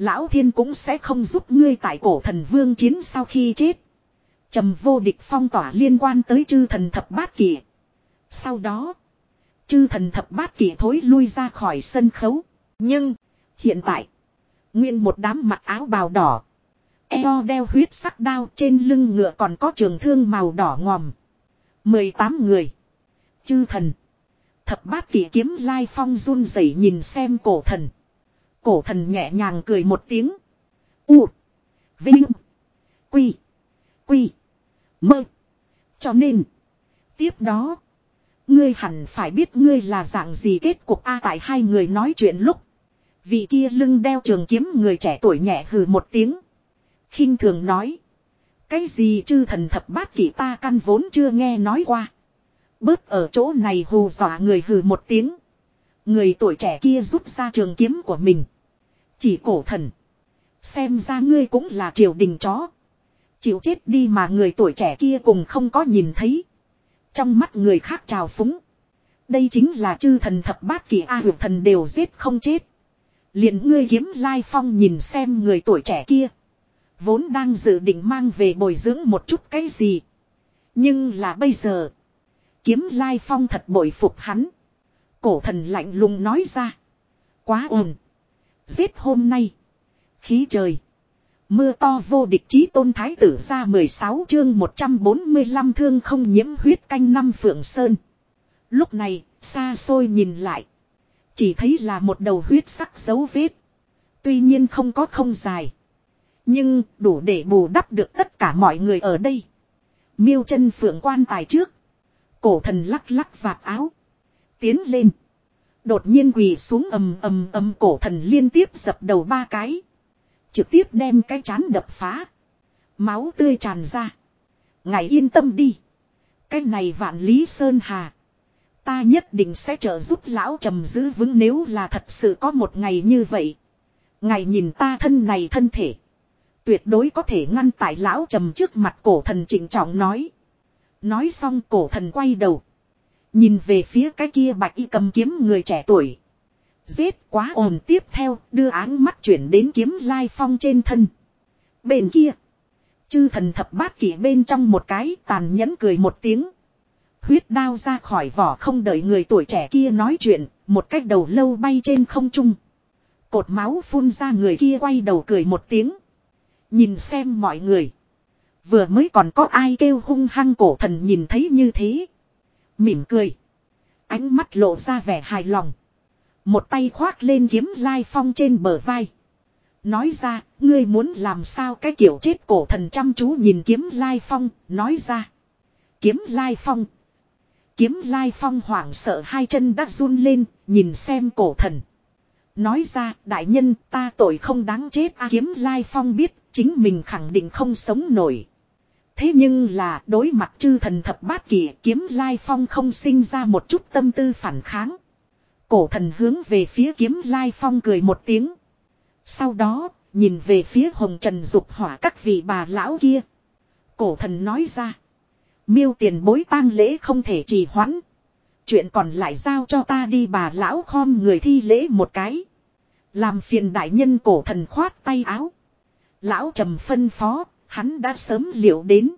Lão thiên cũng sẽ không giúp ngươi tại cổ thần vương chiến sau khi chết. trầm vô địch phong tỏa liên quan tới chư thần thập bát kỷ. Sau đó, chư thần thập bát kỷ thối lui ra khỏi sân khấu. Nhưng, hiện tại, nguyên một đám mặc áo bào đỏ. Eo đeo huyết sắc đao trên lưng ngựa còn có trường thương màu đỏ ngòm. 18 người. Chư thần. Thập bát kỷ kiếm lai phong run rẩy nhìn xem cổ thần. Cổ thần nhẹ nhàng cười một tiếng. U. Vinh. Quy. Quy. Mơ. Cho nên. Tiếp đó. Ngươi hẳn phải biết ngươi là dạng gì kết cục A tại hai người nói chuyện lúc. Vị kia lưng đeo trường kiếm người trẻ tuổi nhẹ hừ một tiếng. khinh thường nói. Cái gì chư thần thập bát kỷ ta căn vốn chưa nghe nói qua. Bớt ở chỗ này hù dọa người hừ một tiếng. Người tuổi trẻ kia rút ra trường kiếm của mình. Chỉ cổ thần. Xem ra ngươi cũng là triều đình chó. Chịu chết đi mà người tuổi trẻ kia cùng không có nhìn thấy. Trong mắt người khác trào phúng. Đây chính là chư thần thập bát kỳ A à, thần đều giết không chết. liền ngươi kiếm lai phong nhìn xem người tuổi trẻ kia. Vốn đang dự định mang về bồi dưỡng một chút cái gì. Nhưng là bây giờ. Kiếm lai phong thật bội phục hắn. Cổ thần lạnh lùng nói ra. Quá ồn. Giết hôm nay. Khí trời. Mưa to vô địch chí tôn thái tử ra 16 chương 145 thương không nhiễm huyết canh năm phượng sơn. Lúc này, xa xôi nhìn lại. Chỉ thấy là một đầu huyết sắc dấu vết. Tuy nhiên không có không dài. Nhưng đủ để bù đắp được tất cả mọi người ở đây. Miêu chân phượng quan tài trước. Cổ thần lắc lắc vạt áo. Tiến lên. Đột nhiên quỳ xuống ầm ầm ầm cổ thần liên tiếp dập đầu ba cái. Trực tiếp đem cái chán đập phá. Máu tươi tràn ra. Ngài yên tâm đi. Cái này vạn lý sơn hà. Ta nhất định sẽ trợ giúp lão trầm giữ vững nếu là thật sự có một ngày như vậy. Ngài nhìn ta thân này thân thể. Tuyệt đối có thể ngăn tại lão trầm trước mặt cổ thần trịnh trọng nói. Nói xong cổ thần quay đầu. Nhìn về phía cái kia bạch y cầm kiếm người trẻ tuổi. Giết quá ồn tiếp theo, đưa áng mắt chuyển đến kiếm lai phong trên thân. Bên kia. Chư thần thập bát kỷ bên trong một cái tàn nhẫn cười một tiếng. Huyết đao ra khỏi vỏ không đợi người tuổi trẻ kia nói chuyện. Một cách đầu lâu bay trên không trung. Cột máu phun ra người kia quay đầu cười một tiếng. Nhìn xem mọi người. Vừa mới còn có ai kêu hung hăng cổ thần nhìn thấy như thế. Mỉm cười. Ánh mắt lộ ra vẻ hài lòng. Một tay khoác lên kiếm lai phong trên bờ vai. Nói ra, ngươi muốn làm sao cái kiểu chết cổ thần chăm chú nhìn kiếm lai phong, nói ra. Kiếm lai phong. Kiếm lai phong hoảng sợ hai chân đã run lên, nhìn xem cổ thần. Nói ra, đại nhân, ta tội không đáng chết a kiếm lai phong biết, chính mình khẳng định không sống nổi. Thế nhưng là đối mặt chư thần thập bát kỷ kiếm lai phong không sinh ra một chút tâm tư phản kháng. Cổ thần hướng về phía kiếm lai phong cười một tiếng. Sau đó, nhìn về phía hồng trần dục hỏa các vị bà lão kia. Cổ thần nói ra. Miêu tiền bối tang lễ không thể trì hoãn. Chuyện còn lại giao cho ta đi bà lão khom người thi lễ một cái. Làm phiền đại nhân cổ thần khoát tay áo. Lão trầm phân phó, hắn đã sớm liệu đến.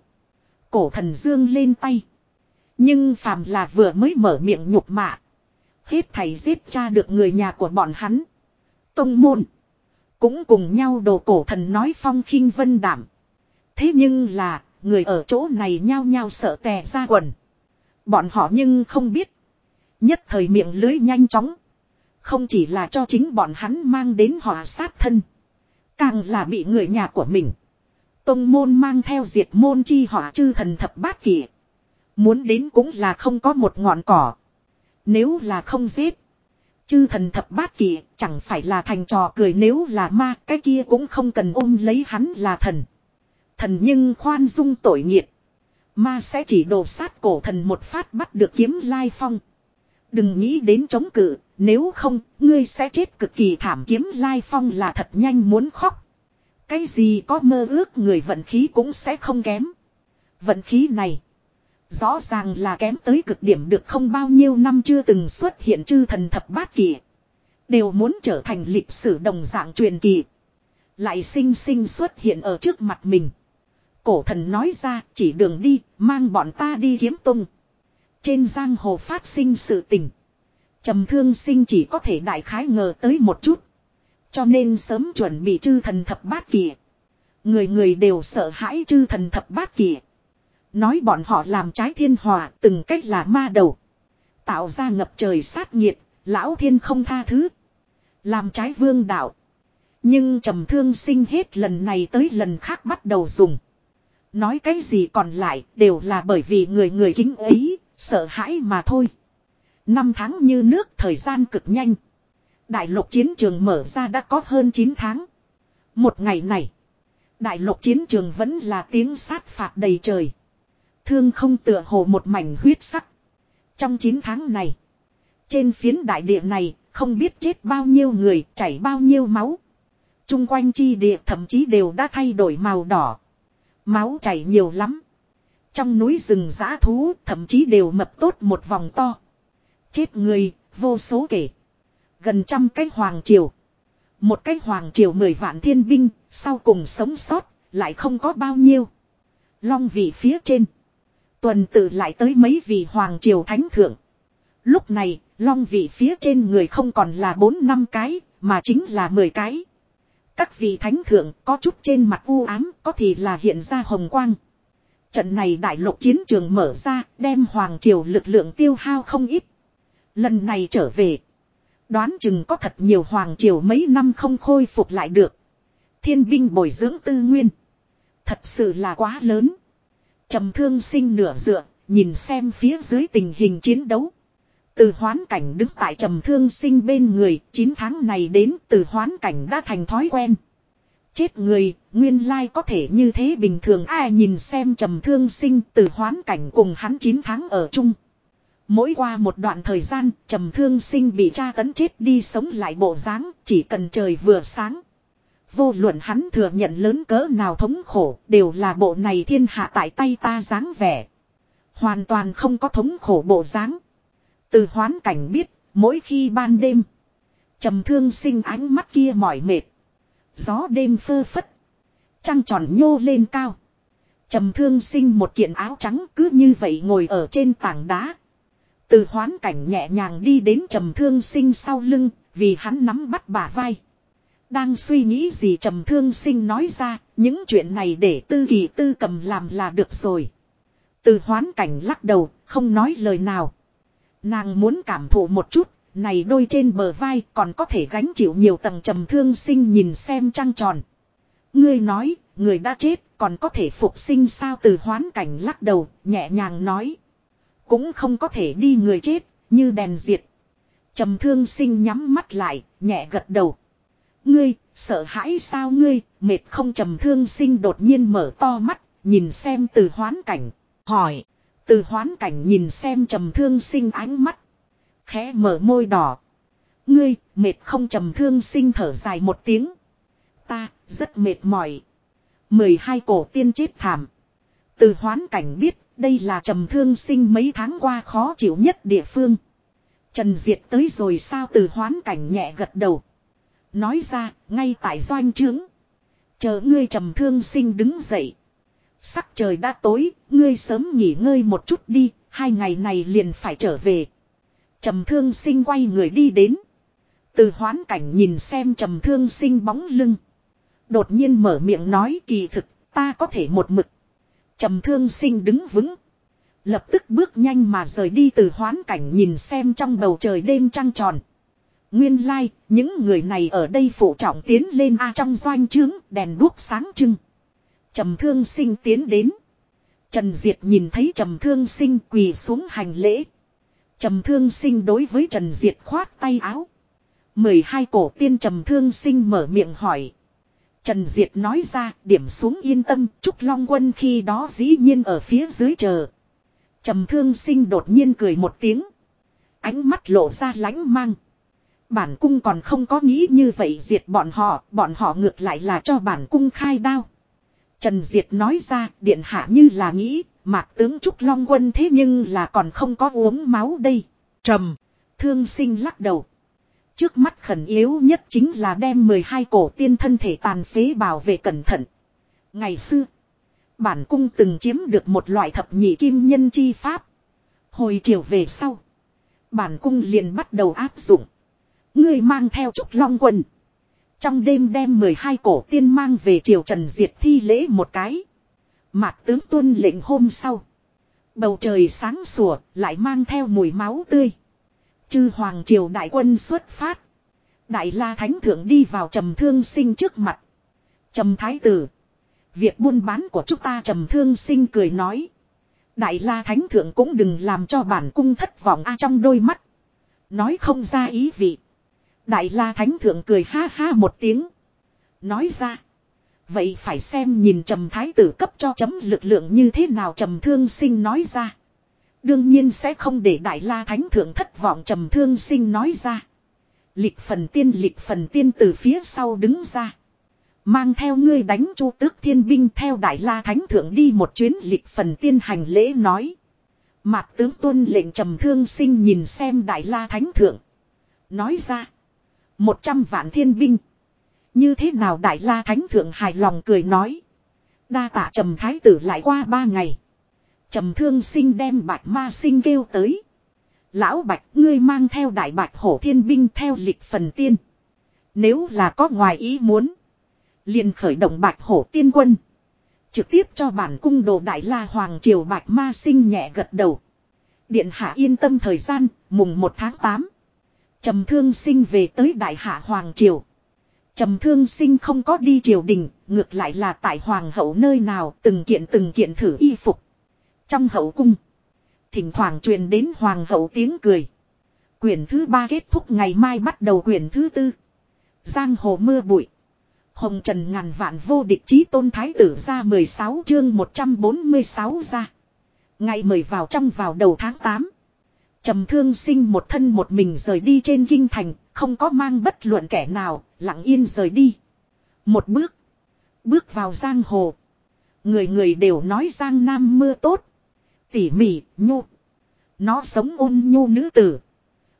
Cổ thần dương lên tay. Nhưng phàm là vừa mới mở miệng nhục mạ. Hết thầy giết cha được người nhà của bọn hắn. Tông môn. Cũng cùng nhau đồ cổ thần nói phong khinh vân đảm. Thế nhưng là, người ở chỗ này nhao nhao sợ tè ra quần. Bọn họ nhưng không biết. Nhất thời miệng lưới nhanh chóng. Không chỉ là cho chính bọn hắn mang đến họ sát thân. Càng là bị người nhà của mình. Tông môn mang theo diệt môn chi họa chư thần thập bát kỷ. Muốn đến cũng là không có một ngọn cỏ. Nếu là không giết. Chư thần thập bát kỷ chẳng phải là thành trò cười nếu là ma cái kia cũng không cần ôm lấy hắn là thần. Thần nhưng khoan dung tội nghiệt. Ma sẽ chỉ đồ sát cổ thần một phát bắt được kiếm lai phong. Đừng nghĩ đến chống cự, nếu không, ngươi sẽ chết cực kỳ thảm kiếm lai phong là thật nhanh muốn khóc. Cái gì có mơ ước người vận khí cũng sẽ không kém. Vận khí này, rõ ràng là kém tới cực điểm được không bao nhiêu năm chưa từng xuất hiện chư thần thập bát kỳ. Đều muốn trở thành lịch sử đồng dạng truyền kỳ. Lại sinh sinh xuất hiện ở trước mặt mình. Cổ thần nói ra chỉ đường đi, mang bọn ta đi kiếm tung. Trên giang hồ phát sinh sự tình. trầm thương sinh chỉ có thể đại khái ngờ tới một chút. Cho nên sớm chuẩn bị chư thần thập bát kỳ. Người người đều sợ hãi chư thần thập bát kỳ. Nói bọn họ làm trái thiên hòa từng cách là ma đầu. Tạo ra ngập trời sát nhiệt, lão thiên không tha thứ. Làm trái vương đạo. Nhưng trầm thương sinh hết lần này tới lần khác bắt đầu dùng. Nói cái gì còn lại đều là bởi vì người người kính ấy, sợ hãi mà thôi. Năm tháng như nước thời gian cực nhanh. Đại lục chiến trường mở ra đã có hơn 9 tháng. Một ngày này, đại lục chiến trường vẫn là tiếng sát phạt đầy trời. Thương không tựa hồ một mảnh huyết sắc. Trong 9 tháng này, trên phiến đại địa này, không biết chết bao nhiêu người, chảy bao nhiêu máu. Trung quanh chi địa thậm chí đều đã thay đổi màu đỏ. Máu chảy nhiều lắm. Trong núi rừng giã thú thậm chí đều mập tốt một vòng to. Chết người, vô số kể. Gần trăm cái hoàng triều. Một cái hoàng triều mười vạn thiên binh, sau cùng sống sót, lại không có bao nhiêu. Long vị phía trên. Tuần tự lại tới mấy vị hoàng triều thánh thượng. Lúc này, long vị phía trên người không còn là bốn năm cái, mà chính là mười cái. Các vị thánh thượng có chút trên mặt u ám, có thì là hiện ra hồng quang. Trận này đại lục chiến trường mở ra, đem hoàng triều lực lượng tiêu hao không ít. Lần này trở về. Đoán chừng có thật nhiều hoàng triều mấy năm không khôi phục lại được. Thiên binh bồi dưỡng tư nguyên. Thật sự là quá lớn. trầm thương sinh nửa dựa, nhìn xem phía dưới tình hình chiến đấu. Từ hoán cảnh đứng tại trầm thương sinh bên người, 9 tháng này đến từ hoán cảnh đã thành thói quen. Chết người, nguyên lai có thể như thế bình thường ai nhìn xem trầm thương sinh từ hoán cảnh cùng hắn 9 tháng ở chung. Mỗi qua một đoạn thời gian, trầm thương sinh bị tra tấn chết đi sống lại bộ dáng chỉ cần trời vừa sáng. Vô luận hắn thừa nhận lớn cỡ nào thống khổ, đều là bộ này thiên hạ tại tay ta dáng vẻ. Hoàn toàn không có thống khổ bộ dáng. Từ hoán cảnh biết, mỗi khi ban đêm, trầm thương sinh ánh mắt kia mỏi mệt. Gió đêm phơ phất, trăng tròn nhô lên cao. Trầm thương sinh một kiện áo trắng cứ như vậy ngồi ở trên tảng đá. Từ hoán cảnh nhẹ nhàng đi đến trầm thương sinh sau lưng, vì hắn nắm bắt bả vai. Đang suy nghĩ gì trầm thương sinh nói ra, những chuyện này để tư kỳ tư cầm làm là được rồi. Từ hoán cảnh lắc đầu, không nói lời nào. Nàng muốn cảm thụ một chút, này đôi trên bờ vai còn có thể gánh chịu nhiều tầng trầm thương sinh nhìn xem trăng tròn. Ngươi nói, người đã chết còn có thể phục sinh sao từ hoán cảnh lắc đầu, nhẹ nhàng nói. Cũng không có thể đi người chết, như đèn diệt. Trầm thương sinh nhắm mắt lại, nhẹ gật đầu. Ngươi, sợ hãi sao ngươi, mệt không trầm thương sinh đột nhiên mở to mắt, nhìn xem từ hoán cảnh, hỏi. Từ hoán cảnh nhìn xem trầm thương sinh ánh mắt. Khẽ mở môi đỏ. Ngươi, mệt không trầm thương sinh thở dài một tiếng. Ta, rất mệt mỏi. mười hai cổ tiên chết thảm. Từ hoán cảnh biết, đây là trầm thương sinh mấy tháng qua khó chịu nhất địa phương. Trần Diệt tới rồi sao từ hoán cảnh nhẹ gật đầu. Nói ra, ngay tại doanh trướng. Chờ ngươi trầm thương sinh đứng dậy. Sắc trời đã tối, ngươi sớm nghỉ ngơi một chút đi, hai ngày này liền phải trở về. Trầm thương sinh quay người đi đến. Từ hoán cảnh nhìn xem trầm thương sinh bóng lưng. Đột nhiên mở miệng nói kỳ thực, ta có thể một mực. Trầm thương sinh đứng vững. Lập tức bước nhanh mà rời đi từ hoán cảnh nhìn xem trong bầu trời đêm trăng tròn. Nguyên lai, like, những người này ở đây phụ trọng tiến lên A trong doanh trướng, đèn đuốc sáng trưng. Trầm thương sinh tiến đến. Trần Diệt nhìn thấy trầm thương sinh quỳ xuống hành lễ. Trầm thương sinh đối với Trần Diệt khoát tay áo. mười hai cổ tiên trầm thương sinh mở miệng hỏi. Trần Diệt nói ra điểm xuống yên tâm Trúc Long Quân khi đó dĩ nhiên ở phía dưới chờ. Trầm thương sinh đột nhiên cười một tiếng. Ánh mắt lộ ra lánh mang. Bản cung còn không có nghĩ như vậy diệt bọn họ, bọn họ ngược lại là cho bản cung khai đao. Trần Diệt nói ra, điện hạ như là nghĩ, mạc tướng Trúc Long Quân thế nhưng là còn không có uống máu đây. Trầm, thương sinh lắc đầu. Trước mắt khẩn yếu nhất chính là đem 12 cổ tiên thân thể tàn phế bảo vệ cẩn thận. Ngày xưa, bản cung từng chiếm được một loại thập nhị kim nhân chi pháp. Hồi chiều về sau, bản cung liền bắt đầu áp dụng. Ngươi mang theo Trúc Long Quân. Trong đêm đem 12 cổ tiên mang về triều trần diệt thi lễ một cái. Mạc tướng tuân lệnh hôm sau. Bầu trời sáng sủa lại mang theo mùi máu tươi. Chư hoàng triều đại quân xuất phát. Đại la thánh thượng đi vào trầm thương sinh trước mặt. Trầm thái tử. Việc buôn bán của chúng ta trầm thương sinh cười nói. Đại la thánh thượng cũng đừng làm cho bản cung thất vọng a trong đôi mắt. Nói không ra ý vị. Đại la thánh thượng cười ha ha một tiếng. Nói ra. Vậy phải xem nhìn trầm thái tử cấp cho chấm lực lượng như thế nào trầm thương sinh nói ra. Đương nhiên sẽ không để đại la thánh thượng thất vọng trầm thương sinh nói ra. Lịch phần tiên, lịch phần tiên từ phía sau đứng ra. Mang theo ngươi đánh chu tước thiên binh theo đại la thánh thượng đi một chuyến, lịch phần tiên hành lễ nói. Mạc tướng tuân lệnh trầm thương sinh nhìn xem đại la thánh thượng. Nói ra. Một trăm vạn thiên binh. Như thế nào đại la thánh thượng hài lòng cười nói. Đa tạ trầm thái tử lại qua ba ngày. Trầm thương sinh đem bạch ma sinh kêu tới. Lão bạch ngươi mang theo đại bạch hổ thiên binh theo lịch phần tiên. Nếu là có ngoài ý muốn. liền khởi động bạch hổ tiên quân. Trực tiếp cho bản cung đồ đại la hoàng triều bạch ma sinh nhẹ gật đầu. Điện hạ yên tâm thời gian, mùng 1 tháng 8. Trầm thương sinh về tới đại hạ hoàng triều. Trầm thương sinh không có đi triều đình, ngược lại là tại hoàng hậu nơi nào từng kiện từng kiện thử y phục. Trong hậu cung, thỉnh thoảng truyền đến hoàng hậu tiếng cười. Quyển thứ ba kết thúc ngày mai bắt đầu quyển thứ tư. Giang hồ mưa bụi. Hồng Trần ngàn vạn vô địch chí tôn thái tử ra 16 chương 146 ra. Ngày mời vào trong vào đầu tháng 8. Trầm thương sinh một thân một mình rời đi trên kinh thành, không có mang bất luận kẻ nào, lặng yên rời đi. Một bước. Bước vào giang hồ. Người người đều nói giang nam mưa tốt. Tỉ mỉ, nhu. Nó sống ôn nhu nữ tử.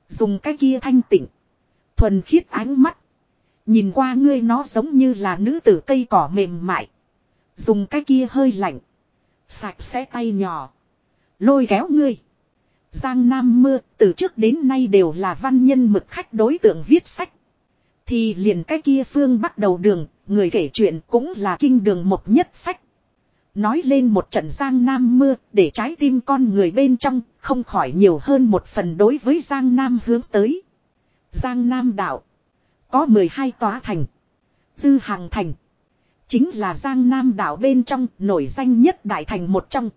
Dùng cái kia thanh tịnh. Thuần khiết ánh mắt. Nhìn qua ngươi nó giống như là nữ tử cây cỏ mềm mại. Dùng cái kia hơi lạnh. Sạch sẽ tay nhỏ. Lôi kéo ngươi. Giang Nam Mưa từ trước đến nay đều là văn nhân mực khách đối tượng viết sách. Thì liền cái kia phương bắt đầu đường, người kể chuyện cũng là kinh đường một nhất phách. Nói lên một trận Giang Nam mưa, để trái tim con người bên trong, không khỏi nhiều hơn một phần đối với Giang Nam hướng tới. Giang Nam đảo. Có 12 tòa thành. Dư Hàng Thành. Chính là Giang Nam đảo bên trong, nổi danh nhất đại thành một trong.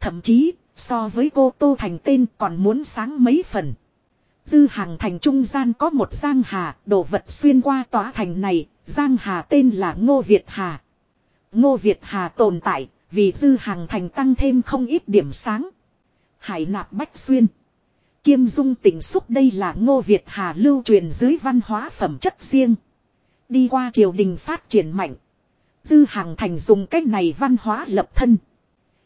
Thậm chí, So với cô Tô Thành tên còn muốn sáng mấy phần. Dư hàng thành trung gian có một giang hà, đồ vật xuyên qua tòa thành này, giang hà tên là Ngô Việt Hà. Ngô Việt Hà tồn tại, vì dư hàng thành tăng thêm không ít điểm sáng. Hải nạp bách xuyên. Kiêm dung tỉnh xúc đây là Ngô Việt Hà lưu truyền dưới văn hóa phẩm chất riêng. Đi qua triều đình phát triển mạnh. Dư hàng thành dùng cách này văn hóa lập thân.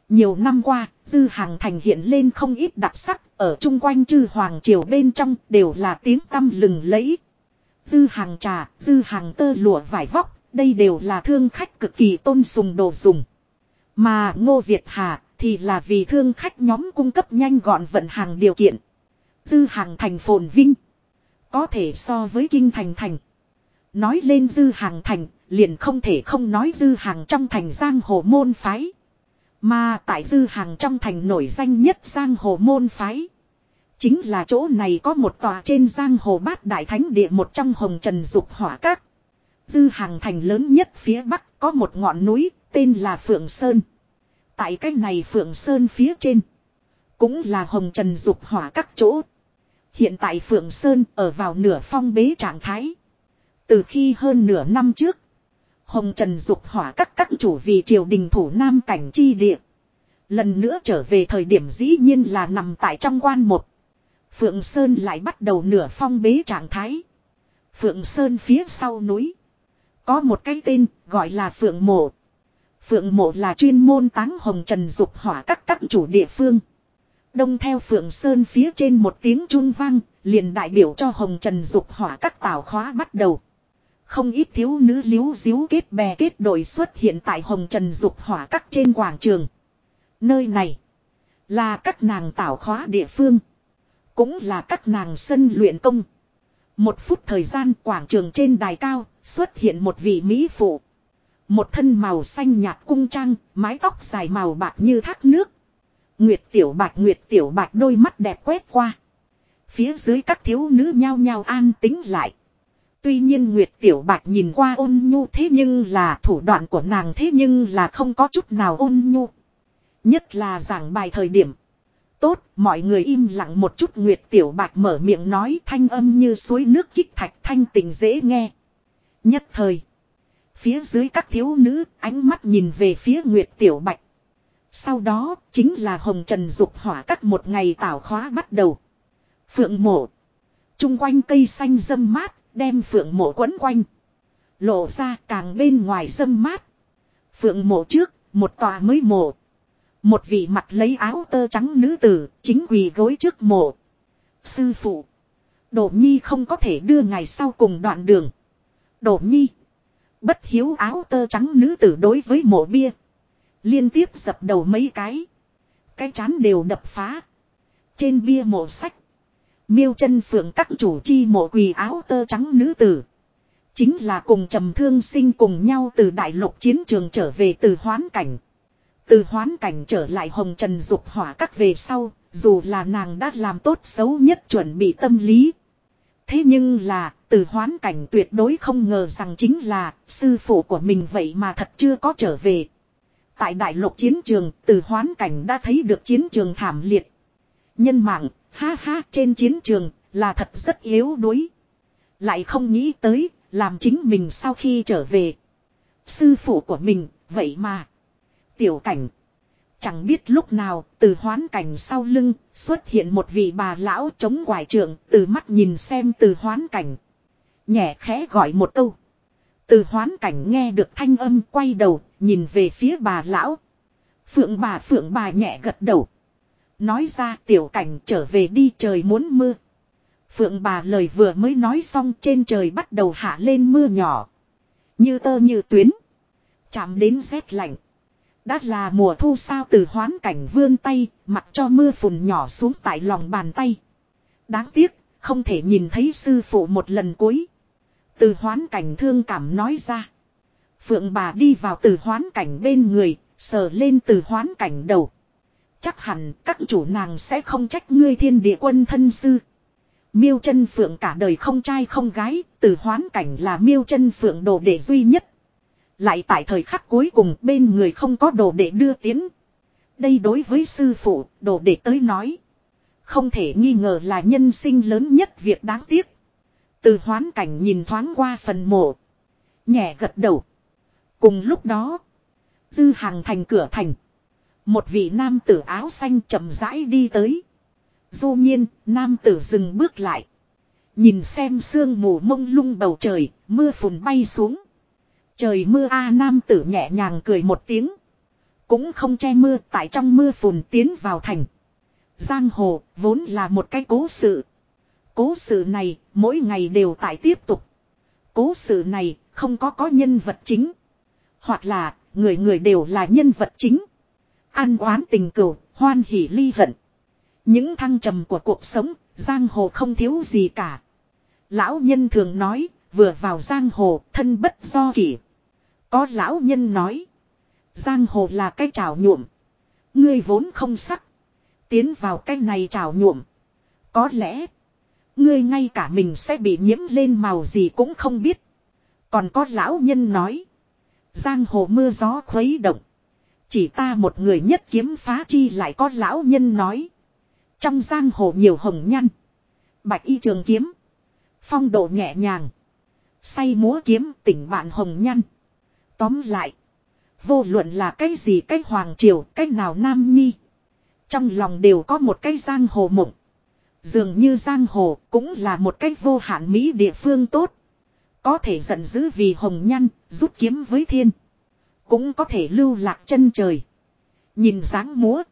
Nhiều năm qua, Dư Hàng Thành hiện lên không ít đặc sắc, ở chung quanh chư Hoàng Triều bên trong đều là tiếng tăm lừng lẫy. Dư Hàng trà, Dư Hàng tơ lụa vải vóc, đây đều là thương khách cực kỳ tôn sùng đồ dùng. Mà Ngô Việt Hà thì là vì thương khách nhóm cung cấp nhanh gọn vận hàng điều kiện. Dư Hàng Thành phồn vinh. Có thể so với kinh thành thành. Nói lên dư hàng thành, liền không thể không nói dư hàng trong thành giang hồ môn phái. Mà tại dư hàng trong thành nổi danh nhất giang hồ môn phái. Chính là chỗ này có một tòa trên giang hồ bát đại thánh địa một trong hồng trần dục hỏa các. Dư hàng thành lớn nhất phía bắc có một ngọn núi tên là Phượng Sơn. Tại cái này Phượng Sơn phía trên. Cũng là hồng trần dục hỏa các chỗ. Hiện tại Phượng Sơn ở vào nửa phong bế trạng thái. Từ khi hơn nửa năm trước. Hồng Trần dục hỏa các các chủ vì triều đình thủ nam cảnh chi địa. Lần nữa trở về thời điểm dĩ nhiên là nằm tại trong quan một. Phượng Sơn lại bắt đầu nửa phong bế trạng thái. Phượng Sơn phía sau núi. Có một cái tên gọi là Phượng Mộ. Phượng Mộ là chuyên môn táng hồng trần dục hỏa các các chủ địa phương. Đông theo Phượng Sơn phía trên một tiếng chun vang, liền đại biểu cho hồng trần dục hỏa các tảo khóa bắt đầu. Không ít thiếu nữ liếu diếu kết bè kết đội xuất hiện tại hồng trần dục hỏa các trên quảng trường. Nơi này là các nàng tảo khóa địa phương. Cũng là các nàng sân luyện công. Một phút thời gian quảng trường trên đài cao xuất hiện một vị mỹ phụ. Một thân màu xanh nhạt cung trang, mái tóc dài màu bạc như thác nước. Nguyệt tiểu bạch nguyệt tiểu bạch đôi mắt đẹp quét qua. Phía dưới các thiếu nữ nhao nhao an tính lại. Tuy nhiên Nguyệt Tiểu Bạch nhìn qua ôn nhu thế nhưng là thủ đoạn của nàng thế nhưng là không có chút nào ôn nhu. Nhất là giảng bài thời điểm. Tốt, mọi người im lặng một chút Nguyệt Tiểu Bạch mở miệng nói thanh âm như suối nước kích thạch thanh tình dễ nghe. Nhất thời. Phía dưới các thiếu nữ ánh mắt nhìn về phía Nguyệt Tiểu Bạch. Sau đó chính là Hồng Trần Dục hỏa các một ngày tảo khóa bắt đầu. Phượng mộ. Trung quanh cây xanh dâm mát, đem phượng mộ quấn quanh. Lộ ra càng bên ngoài dâm mát. Phượng mộ trước, một tòa mới mộ. Một vị mặt lấy áo tơ trắng nữ tử, chính quỳ gối trước mộ. Sư phụ. Đổ nhi không có thể đưa ngày sau cùng đoạn đường. Đổ nhi. Bất hiếu áo tơ trắng nữ tử đối với mộ bia. Liên tiếp dập đầu mấy cái. Cái chán đều đập phá. Trên bia mộ sách. Miêu chân phượng các chủ chi mộ quỳ áo tơ trắng nữ tử. Chính là cùng trầm thương sinh cùng nhau từ đại lục chiến trường trở về từ hoán cảnh. Từ hoán cảnh trở lại hồng trần dục hỏa các về sau, dù là nàng đã làm tốt xấu nhất chuẩn bị tâm lý. Thế nhưng là, từ hoán cảnh tuyệt đối không ngờ rằng chính là, sư phụ của mình vậy mà thật chưa có trở về. Tại đại lục chiến trường, từ hoán cảnh đã thấy được chiến trường thảm liệt. Nhân mạng, ha ha trên chiến trường, là thật rất yếu đuối. Lại không nghĩ tới, làm chính mình sau khi trở về. Sư phụ của mình, vậy mà. Tiểu cảnh. Chẳng biết lúc nào, từ hoán cảnh sau lưng, xuất hiện một vị bà lão chống quải trưởng, từ mắt nhìn xem từ hoán cảnh. Nhẹ khẽ gọi một câu. Từ hoán cảnh nghe được thanh âm quay đầu, nhìn về phía bà lão. Phượng bà phượng bà nhẹ gật đầu. Nói ra tiểu cảnh trở về đi trời muốn mưa. Phượng bà lời vừa mới nói xong trên trời bắt đầu hạ lên mưa nhỏ. Như tơ như tuyến. Chạm đến rét lạnh. Đã là mùa thu sao từ hoán cảnh vươn tay, mặc cho mưa phùn nhỏ xuống tại lòng bàn tay. Đáng tiếc, không thể nhìn thấy sư phụ một lần cuối. Từ hoán cảnh thương cảm nói ra. Phượng bà đi vào từ hoán cảnh bên người, sờ lên từ hoán cảnh đầu. Chắc hẳn các chủ nàng sẽ không trách ngươi thiên địa quân thân sư. Miêu chân phượng cả đời không trai không gái, từ hoán cảnh là miêu chân phượng đồ đệ duy nhất. Lại tại thời khắc cuối cùng bên người không có đồ để đưa tiến. Đây đối với sư phụ, đồ để tới nói. Không thể nghi ngờ là nhân sinh lớn nhất việc đáng tiếc. Từ hoán cảnh nhìn thoáng qua phần mộ. Nhẹ gật đầu. Cùng lúc đó. Dư hàng thành cửa thành. Một vị nam tử áo xanh chậm rãi đi tới. Du nhiên, nam tử dừng bước lại. Nhìn xem sương mù mông lung bầu trời, mưa phùn bay xuống. Trời mưa a nam tử nhẹ nhàng cười một tiếng. Cũng không che mưa tại trong mưa phùn tiến vào thành. Giang hồ vốn là một cái cố sự. Cố sự này mỗi ngày đều tại tiếp tục. Cố sự này không có có nhân vật chính. Hoặc là người người đều là nhân vật chính. An oán tình cừu, hoan hỉ ly hận. Những thăng trầm của cuộc sống, giang hồ không thiếu gì cả. Lão nhân thường nói, vừa vào giang hồ, thân bất do kỷ. Có lão nhân nói, giang hồ là cái trào nhuộm. Ngươi vốn không sắc. Tiến vào cái này trào nhuộm. Có lẽ, ngươi ngay cả mình sẽ bị nhiễm lên màu gì cũng không biết. Còn có lão nhân nói, giang hồ mưa gió khuấy động. Chỉ ta một người nhất kiếm phá chi lại có lão nhân nói. Trong giang hồ nhiều hồng nhăn. Bạch y trường kiếm. Phong độ nhẹ nhàng. Say múa kiếm tỉnh bạn hồng nhăn. Tóm lại. Vô luận là cái gì cái hoàng triều cái nào nam nhi. Trong lòng đều có một cái giang hồ mộng. Dường như giang hồ cũng là một cái vô hạn mỹ địa phương tốt. Có thể giận dữ vì hồng nhăn, rút kiếm với thiên. Cũng có thể lưu lạc chân trời. Nhìn dáng múa.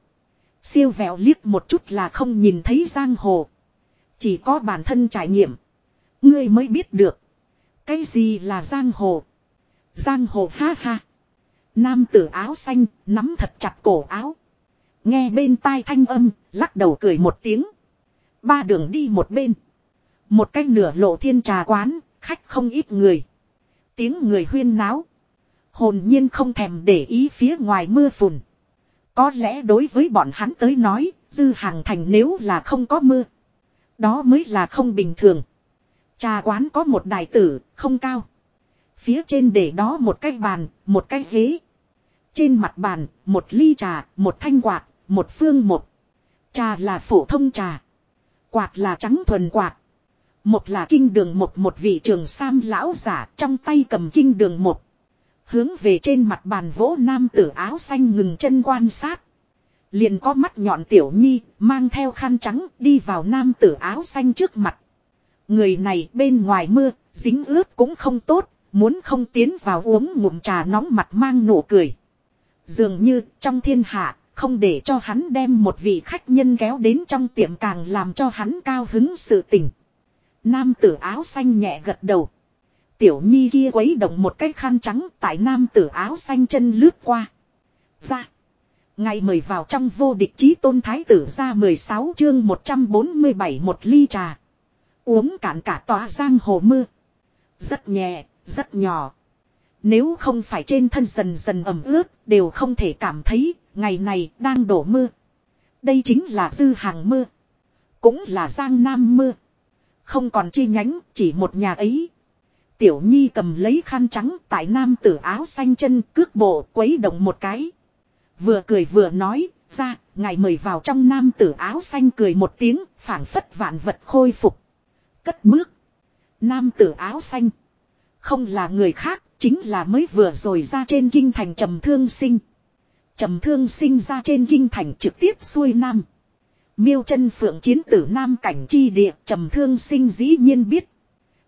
Siêu vẹo liếc một chút là không nhìn thấy giang hồ. Chỉ có bản thân trải nghiệm. Ngươi mới biết được. Cái gì là giang hồ? Giang hồ ha ha. Nam tử áo xanh nắm thật chặt cổ áo. Nghe bên tai thanh âm, lắc đầu cười một tiếng. Ba đường đi một bên. Một cách nửa lộ thiên trà quán, khách không ít người. Tiếng người huyên náo. Hồn nhiên không thèm để ý phía ngoài mưa phùn. Có lẽ đối với bọn hắn tới nói, dư hàng thành nếu là không có mưa. Đó mới là không bình thường. Trà quán có một đại tử, không cao. Phía trên để đó một cái bàn, một cái ghế. Trên mặt bàn, một ly trà, một thanh quạt, một phương một. Trà là phổ thông trà. Quạt là trắng thuần quạt. Một là kinh đường một một vị trường sam lão giả trong tay cầm kinh đường một. Hướng về trên mặt bàn vỗ nam tử áo xanh ngừng chân quan sát. Liền có mắt nhọn tiểu nhi, mang theo khăn trắng đi vào nam tử áo xanh trước mặt. Người này bên ngoài mưa, dính ướt cũng không tốt, muốn không tiến vào uống ngụm trà nóng mặt mang nụ cười. Dường như trong thiên hạ, không để cho hắn đem một vị khách nhân kéo đến trong tiệm càng làm cho hắn cao hứng sự tình. Nam tử áo xanh nhẹ gật đầu. Tiểu nhi kia quấy động một cái khăn trắng tại nam tử áo xanh chân lướt qua. Dạ. Ra. Ngày mời vào trong vô địch chí tôn thái tử ra 16 chương 147 một ly trà. Uống cạn cả tòa giang hồ mưa. Rất nhẹ, rất nhỏ. Nếu không phải trên thân dần dần ẩm ướt, đều không thể cảm thấy, ngày này đang đổ mưa. Đây chính là dư hàng mưa. Cũng là giang nam mưa. Không còn chi nhánh, chỉ một nhà ấy. Tiểu Nhi cầm lấy khăn trắng tại nam tử áo xanh chân cước bộ quấy động một cái. Vừa cười vừa nói, ra, ngài mời vào trong nam tử áo xanh cười một tiếng, phảng phất vạn vật khôi phục. Cất bước. Nam tử áo xanh. Không là người khác, chính là mới vừa rồi ra trên kinh thành trầm thương sinh. Trầm thương sinh ra trên kinh thành trực tiếp xuôi nam. Miêu chân phượng chiến tử nam cảnh chi địa trầm thương sinh dĩ nhiên biết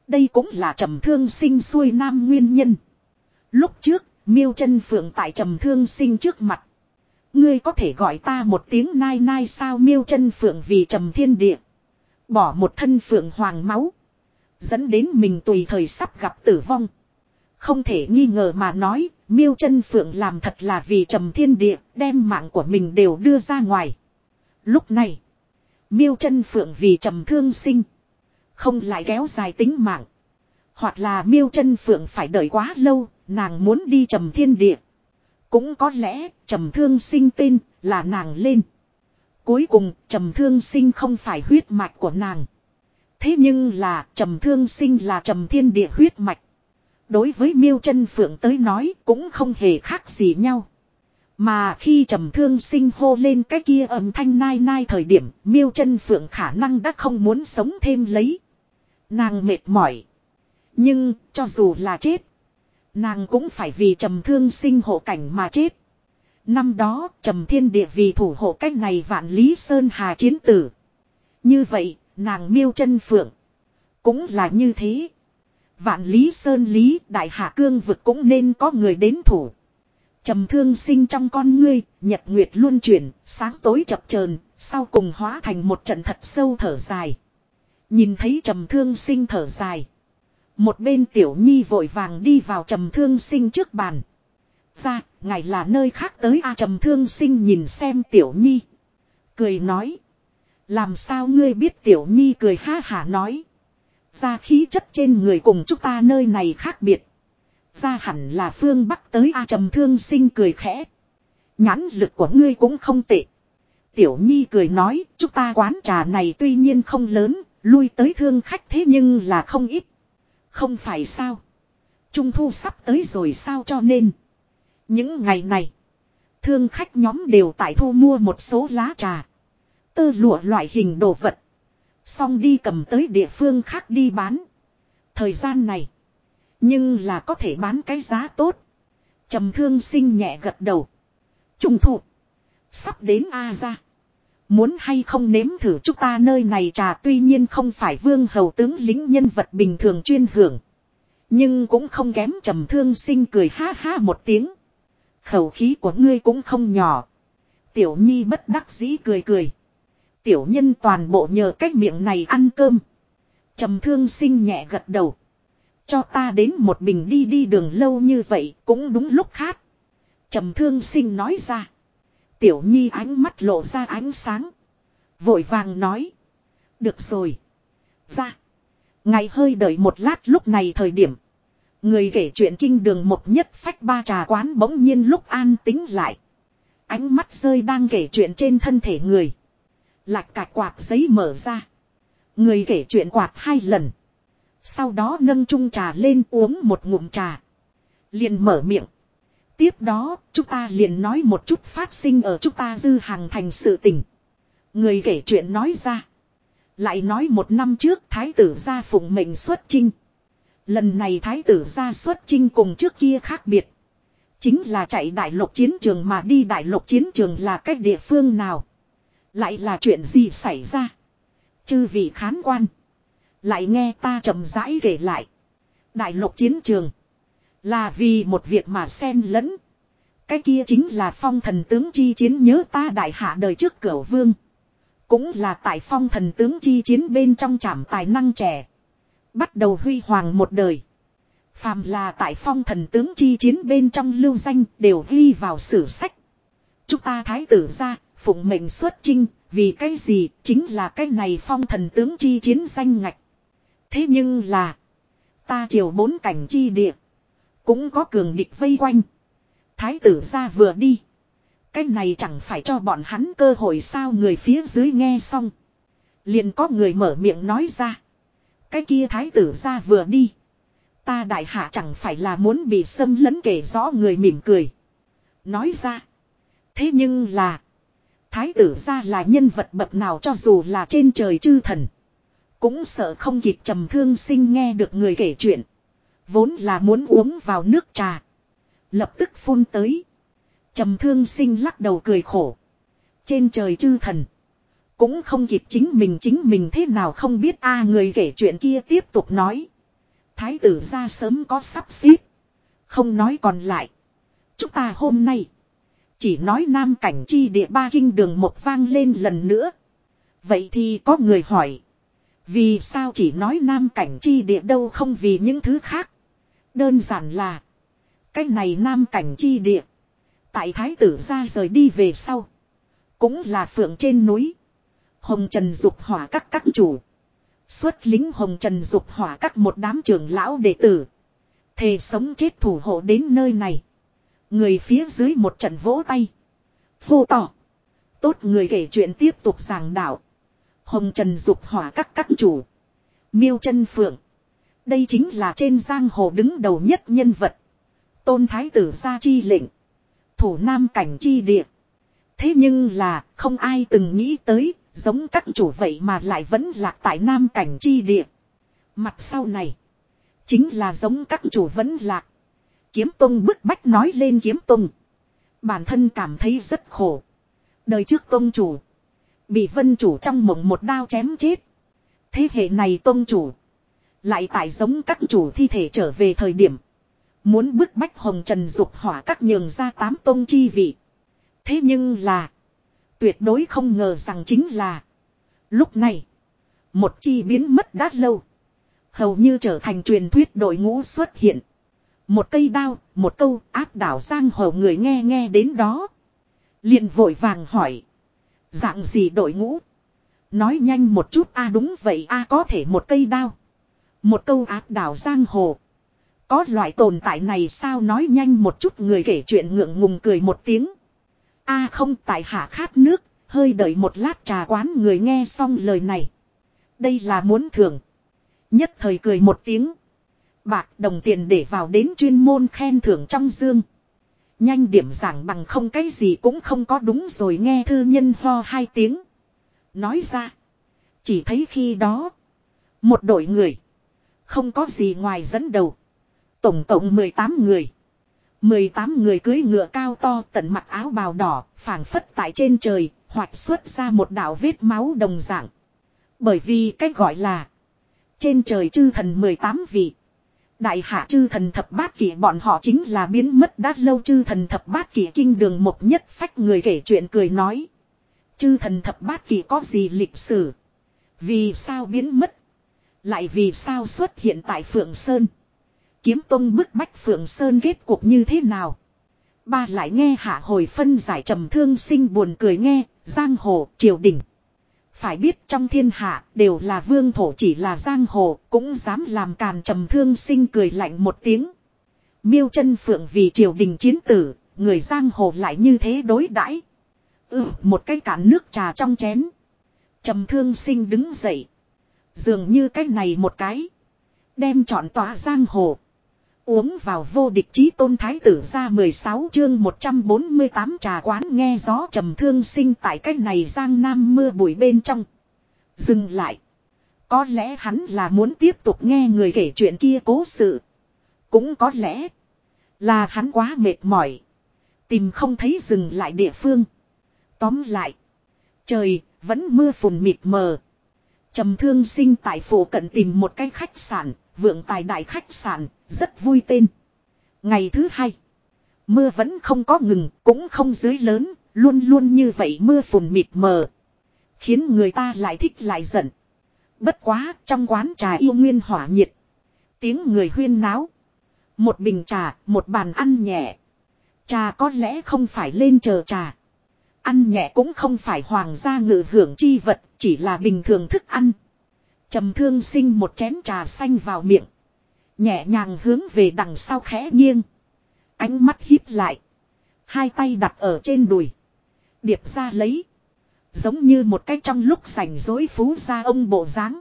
đây cũng là trầm thương sinh xuôi nam nguyên nhân. Lúc trước, miêu chân phượng tại trầm thương sinh trước mặt. Ngươi có thể gọi ta một tiếng nai nai sao miêu chân phượng vì trầm thiên địa. Bỏ một thân phượng hoàng máu. Dẫn đến mình tùy thời sắp gặp tử vong. Không thể nghi ngờ mà nói, miêu chân phượng làm thật là vì trầm thiên địa, đem mạng của mình đều đưa ra ngoài. Lúc này, miêu chân phượng vì trầm thương sinh. Không lại kéo dài tính mạng. Hoặc là miêu chân phượng phải đợi quá lâu, nàng muốn đi trầm thiên địa. Cũng có lẽ trầm thương sinh tên là nàng lên. Cuối cùng, trầm thương sinh không phải huyết mạch của nàng. Thế nhưng là, trầm thương sinh là trầm thiên địa huyết mạch. Đối với miêu chân phượng tới nói, cũng không hề khác gì nhau. Mà khi trầm thương sinh hô lên cái kia âm thanh nai nai thời điểm, miêu chân phượng khả năng đã không muốn sống thêm lấy. Nàng mệt mỏi. Nhưng, cho dù là chết. Nàng cũng phải vì trầm thương sinh hộ cảnh mà chết. Năm đó trầm thiên địa vì thủ hộ cách này vạn lý sơn hà chiến tử. Như vậy nàng miêu chân phượng. Cũng là như thế. Vạn lý sơn lý đại hạ cương vực cũng nên có người đến thủ. Trầm thương sinh trong con ngươi, nhật nguyệt luôn chuyển, sáng tối chập chờn sau cùng hóa thành một trận thật sâu thở dài. Nhìn thấy trầm thương sinh thở dài. Một bên tiểu nhi vội vàng đi vào trầm thương sinh trước bàn. Ra, ngài là nơi khác tới a trầm thương sinh nhìn xem tiểu nhi. Cười nói. Làm sao ngươi biết tiểu nhi cười ha hả nói. Ra khí chất trên người cùng chúng ta nơi này khác biệt. Ra hẳn là phương Bắc tới A trầm thương sinh cười khẽ. Nhãn lực của ngươi cũng không tệ. Tiểu Nhi cười nói, chúng ta quán trà này tuy nhiên không lớn, lui tới thương khách thế nhưng là không ít. Không phải sao. Trung thu sắp tới rồi sao cho nên. Những ngày này, thương khách nhóm đều tại thu mua một số lá trà. Tơ lụa loại hình đồ vật. Xong đi cầm tới địa phương khác đi bán. Thời gian này. Nhưng là có thể bán cái giá tốt. trầm thương sinh nhẹ gật đầu. Trung thụ Sắp đến A ra. Muốn hay không nếm thử chúng ta nơi này trà tuy nhiên không phải vương hầu tướng lính nhân vật bình thường chuyên hưởng. Nhưng cũng không kém trầm thương sinh cười ha ha một tiếng. Khẩu khí của ngươi cũng không nhỏ. Tiểu nhi bất đắc dĩ cười cười. Tiểu nhân toàn bộ nhờ cách miệng này ăn cơm. trầm thương sinh nhẹ gật đầu. Cho ta đến một bình đi đi đường lâu như vậy cũng đúng lúc khát. trầm thương sinh nói ra. Tiểu nhi ánh mắt lộ ra ánh sáng. Vội vàng nói. Được rồi. Ra. Ngày hơi đợi một lát lúc này thời điểm. Người kể chuyện kinh đường một nhất phách ba trà quán bỗng nhiên lúc an tính lại. Ánh mắt rơi đang kể chuyện trên thân thể người. Lạch cạch quạt giấy mở ra. Người kể chuyện quạt hai lần. Sau đó nâng chung trà lên uống một ngụm trà. Liền mở miệng. Tiếp đó, chúng ta liền nói một chút phát sinh ở chúng ta dư hàng thành sự tình. Người kể chuyện nói ra. Lại nói một năm trước thái tử gia phụng mệnh xuất chinh. Lần này thái tử ra xuất chinh cùng trước kia khác biệt. Chính là chạy đại lục chiến trường mà đi đại lục chiến trường là cách địa phương nào. Lại là chuyện gì xảy ra. Chư vị khán quan. Lại nghe ta chậm rãi kể lại. Đại lục chiến trường. Là vì một việc mà xen lẫn. Cái kia chính là phong thần tướng chi chiến nhớ ta đại hạ đời trước cửa vương. Cũng là tại phong thần tướng chi chiến bên trong trảm tài năng trẻ. Bắt đầu huy hoàng một đời. Phàm là tại phong thần tướng chi chiến bên trong lưu danh đều ghi vào sử sách. Chúng ta thái tử ra, phụng mệnh xuất chinh, vì cái gì chính là cái này phong thần tướng chi chiến danh ngạch. Thế nhưng là, ta triều bốn cảnh chi địa. Cũng có cường địch vây quanh. Thái tử ra vừa đi. Cái này chẳng phải cho bọn hắn cơ hội sao người phía dưới nghe xong. Liền có người mở miệng nói ra. Cái kia thái tử ra vừa đi. Ta đại hạ chẳng phải là muốn bị xâm lấn kể rõ người mỉm cười. Nói ra. Thế nhưng là. Thái tử ra là nhân vật bậc nào cho dù là trên trời chư thần. Cũng sợ không kịp trầm thương sinh nghe được người kể chuyện. Vốn là muốn uống vào nước trà. Lập tức phun tới. trầm thương sinh lắc đầu cười khổ. Trên trời chư thần. Cũng không kịp chính mình chính mình thế nào không biết a, người kể chuyện kia tiếp tục nói. Thái tử ra sớm có sắp xếp. Không nói còn lại. Chúng ta hôm nay. Chỉ nói nam cảnh chi địa ba kinh đường một vang lên lần nữa. Vậy thì có người hỏi. Vì sao chỉ nói nam cảnh chi địa đâu không vì những thứ khác. Đơn giản là. Cái này nam cảnh chi địa. Tại thái tử ra rời đi về sau. Cũng là phượng trên núi. Hồng Trần dục hỏa các các chủ. Xuất lính Hồng Trần dục hỏa các một đám trưởng lão đệ tử. Thề sống chết thủ hộ đến nơi này. Người phía dưới một trận vỗ tay. Vô tỏ. Tốt người kể chuyện tiếp tục giảng đạo. Hồng Trần dục hỏa các các chủ. Miêu chân Phượng. Đây chính là trên giang hồ đứng đầu nhất nhân vật. Tôn Thái tử ra chi lệnh. Thủ Nam cảnh chi địa. Thế nhưng là không ai từng nghĩ tới giống các chủ vậy mà lại vẫn lạc tại Nam cảnh chi địa. Mặt sau này. Chính là giống các chủ vẫn lạc. Kiếm Tông bức bách nói lên Kiếm Tông. Bản thân cảm thấy rất khổ. Đời trước Tông chủ. Bị vân chủ trong mộng một đao chém chết. Thế hệ này Tông chủ. Lại tại giống các chủ thi thể trở về thời điểm. Muốn bức bách hồng trần dục hỏa các nhường ra tám tông chi vị. Thế nhưng là. Tuyệt đối không ngờ rằng chính là. Lúc này. Một chi biến mất đã lâu. Hầu như trở thành truyền thuyết đội ngũ xuất hiện. Một cây đao, một câu áp đảo sang hồ người nghe nghe đến đó. liền vội vàng hỏi. Dạng gì đội ngũ? Nói nhanh một chút a đúng vậy a có thể một cây đao. Một câu áp đảo giang hồ. Có loại tồn tại này sao nói nhanh một chút người kể chuyện ngượng ngùng cười một tiếng a không tại hạ khát nước, hơi đợi một lát trà quán người nghe xong lời này. Đây là muốn thưởng. Nhất thời cười một tiếng. Bạc đồng tiền để vào đến chuyên môn khen thưởng trong dương. Nhanh điểm giảng bằng không cái gì cũng không có đúng rồi nghe thư nhân ho hai tiếng. Nói ra. Chỉ thấy khi đó. Một đội người. Không có gì ngoài dẫn đầu. Tổng cộng 18 người. 18 người cưới ngựa cao to tận mặc áo bào đỏ, phảng phất tại trên trời, hoặc xuất ra một đạo vết máu đồng dạng. Bởi vì cách gọi là trên trời chư thần 18 vị. Đại hạ chư thần thập bát kỷ bọn họ chính là biến mất đã lâu chư thần thập bát kỷ kinh đường một nhất phách người kể chuyện cười nói. Chư thần thập bát kỷ có gì lịch sử? Vì sao biến mất? Lại vì sao xuất hiện tại Phượng Sơn? Kiếm tông bức bách Phượng Sơn kết cuộc như thế nào? Ba lại nghe hạ hồi phân giải trầm thương sinh buồn cười nghe, giang hồ, triều đình. Phải biết trong thiên hạ đều là vương thổ chỉ là giang hồ cũng dám làm càn trầm thương sinh cười lạnh một tiếng. Miêu chân phượng vì triều đình chiến tử, người giang hồ lại như thế đối đãi. Ừ, một cái cạn nước trà trong chén. Trầm thương sinh đứng dậy. Dường như cái này một cái. Đem chọn tòa giang hồ. Uống vào vô địch chí tôn thái tử ra 16 chương 148 trà quán nghe gió trầm thương sinh tại cách này giang nam mưa bụi bên trong. Dừng lại. Có lẽ hắn là muốn tiếp tục nghe người kể chuyện kia cố sự. Cũng có lẽ là hắn quá mệt mỏi. Tìm không thấy dừng lại địa phương. Tóm lại. Trời vẫn mưa phùn mịt mờ. Trầm thương sinh tại phủ cận tìm một cái khách sạn, vượng tài đại khách sạn, rất vui tên. Ngày thứ hai, mưa vẫn không có ngừng, cũng không dưới lớn, luôn luôn như vậy mưa phùn mịt mờ. Khiến người ta lại thích lại giận. Bất quá, trong quán trà yêu nguyên hỏa nhiệt. Tiếng người huyên náo. Một bình trà, một bàn ăn nhẹ. Trà có lẽ không phải lên chờ trà. Ăn nhẹ cũng không phải hoàng gia ngự hưởng chi vật, chỉ là bình thường thức ăn. trầm thương sinh một chén trà xanh vào miệng. Nhẹ nhàng hướng về đằng sau khẽ nghiêng. Ánh mắt híp lại. Hai tay đặt ở trên đùi. Điệp ra lấy. Giống như một cái trong lúc rảnh dối phú ra ông bộ dáng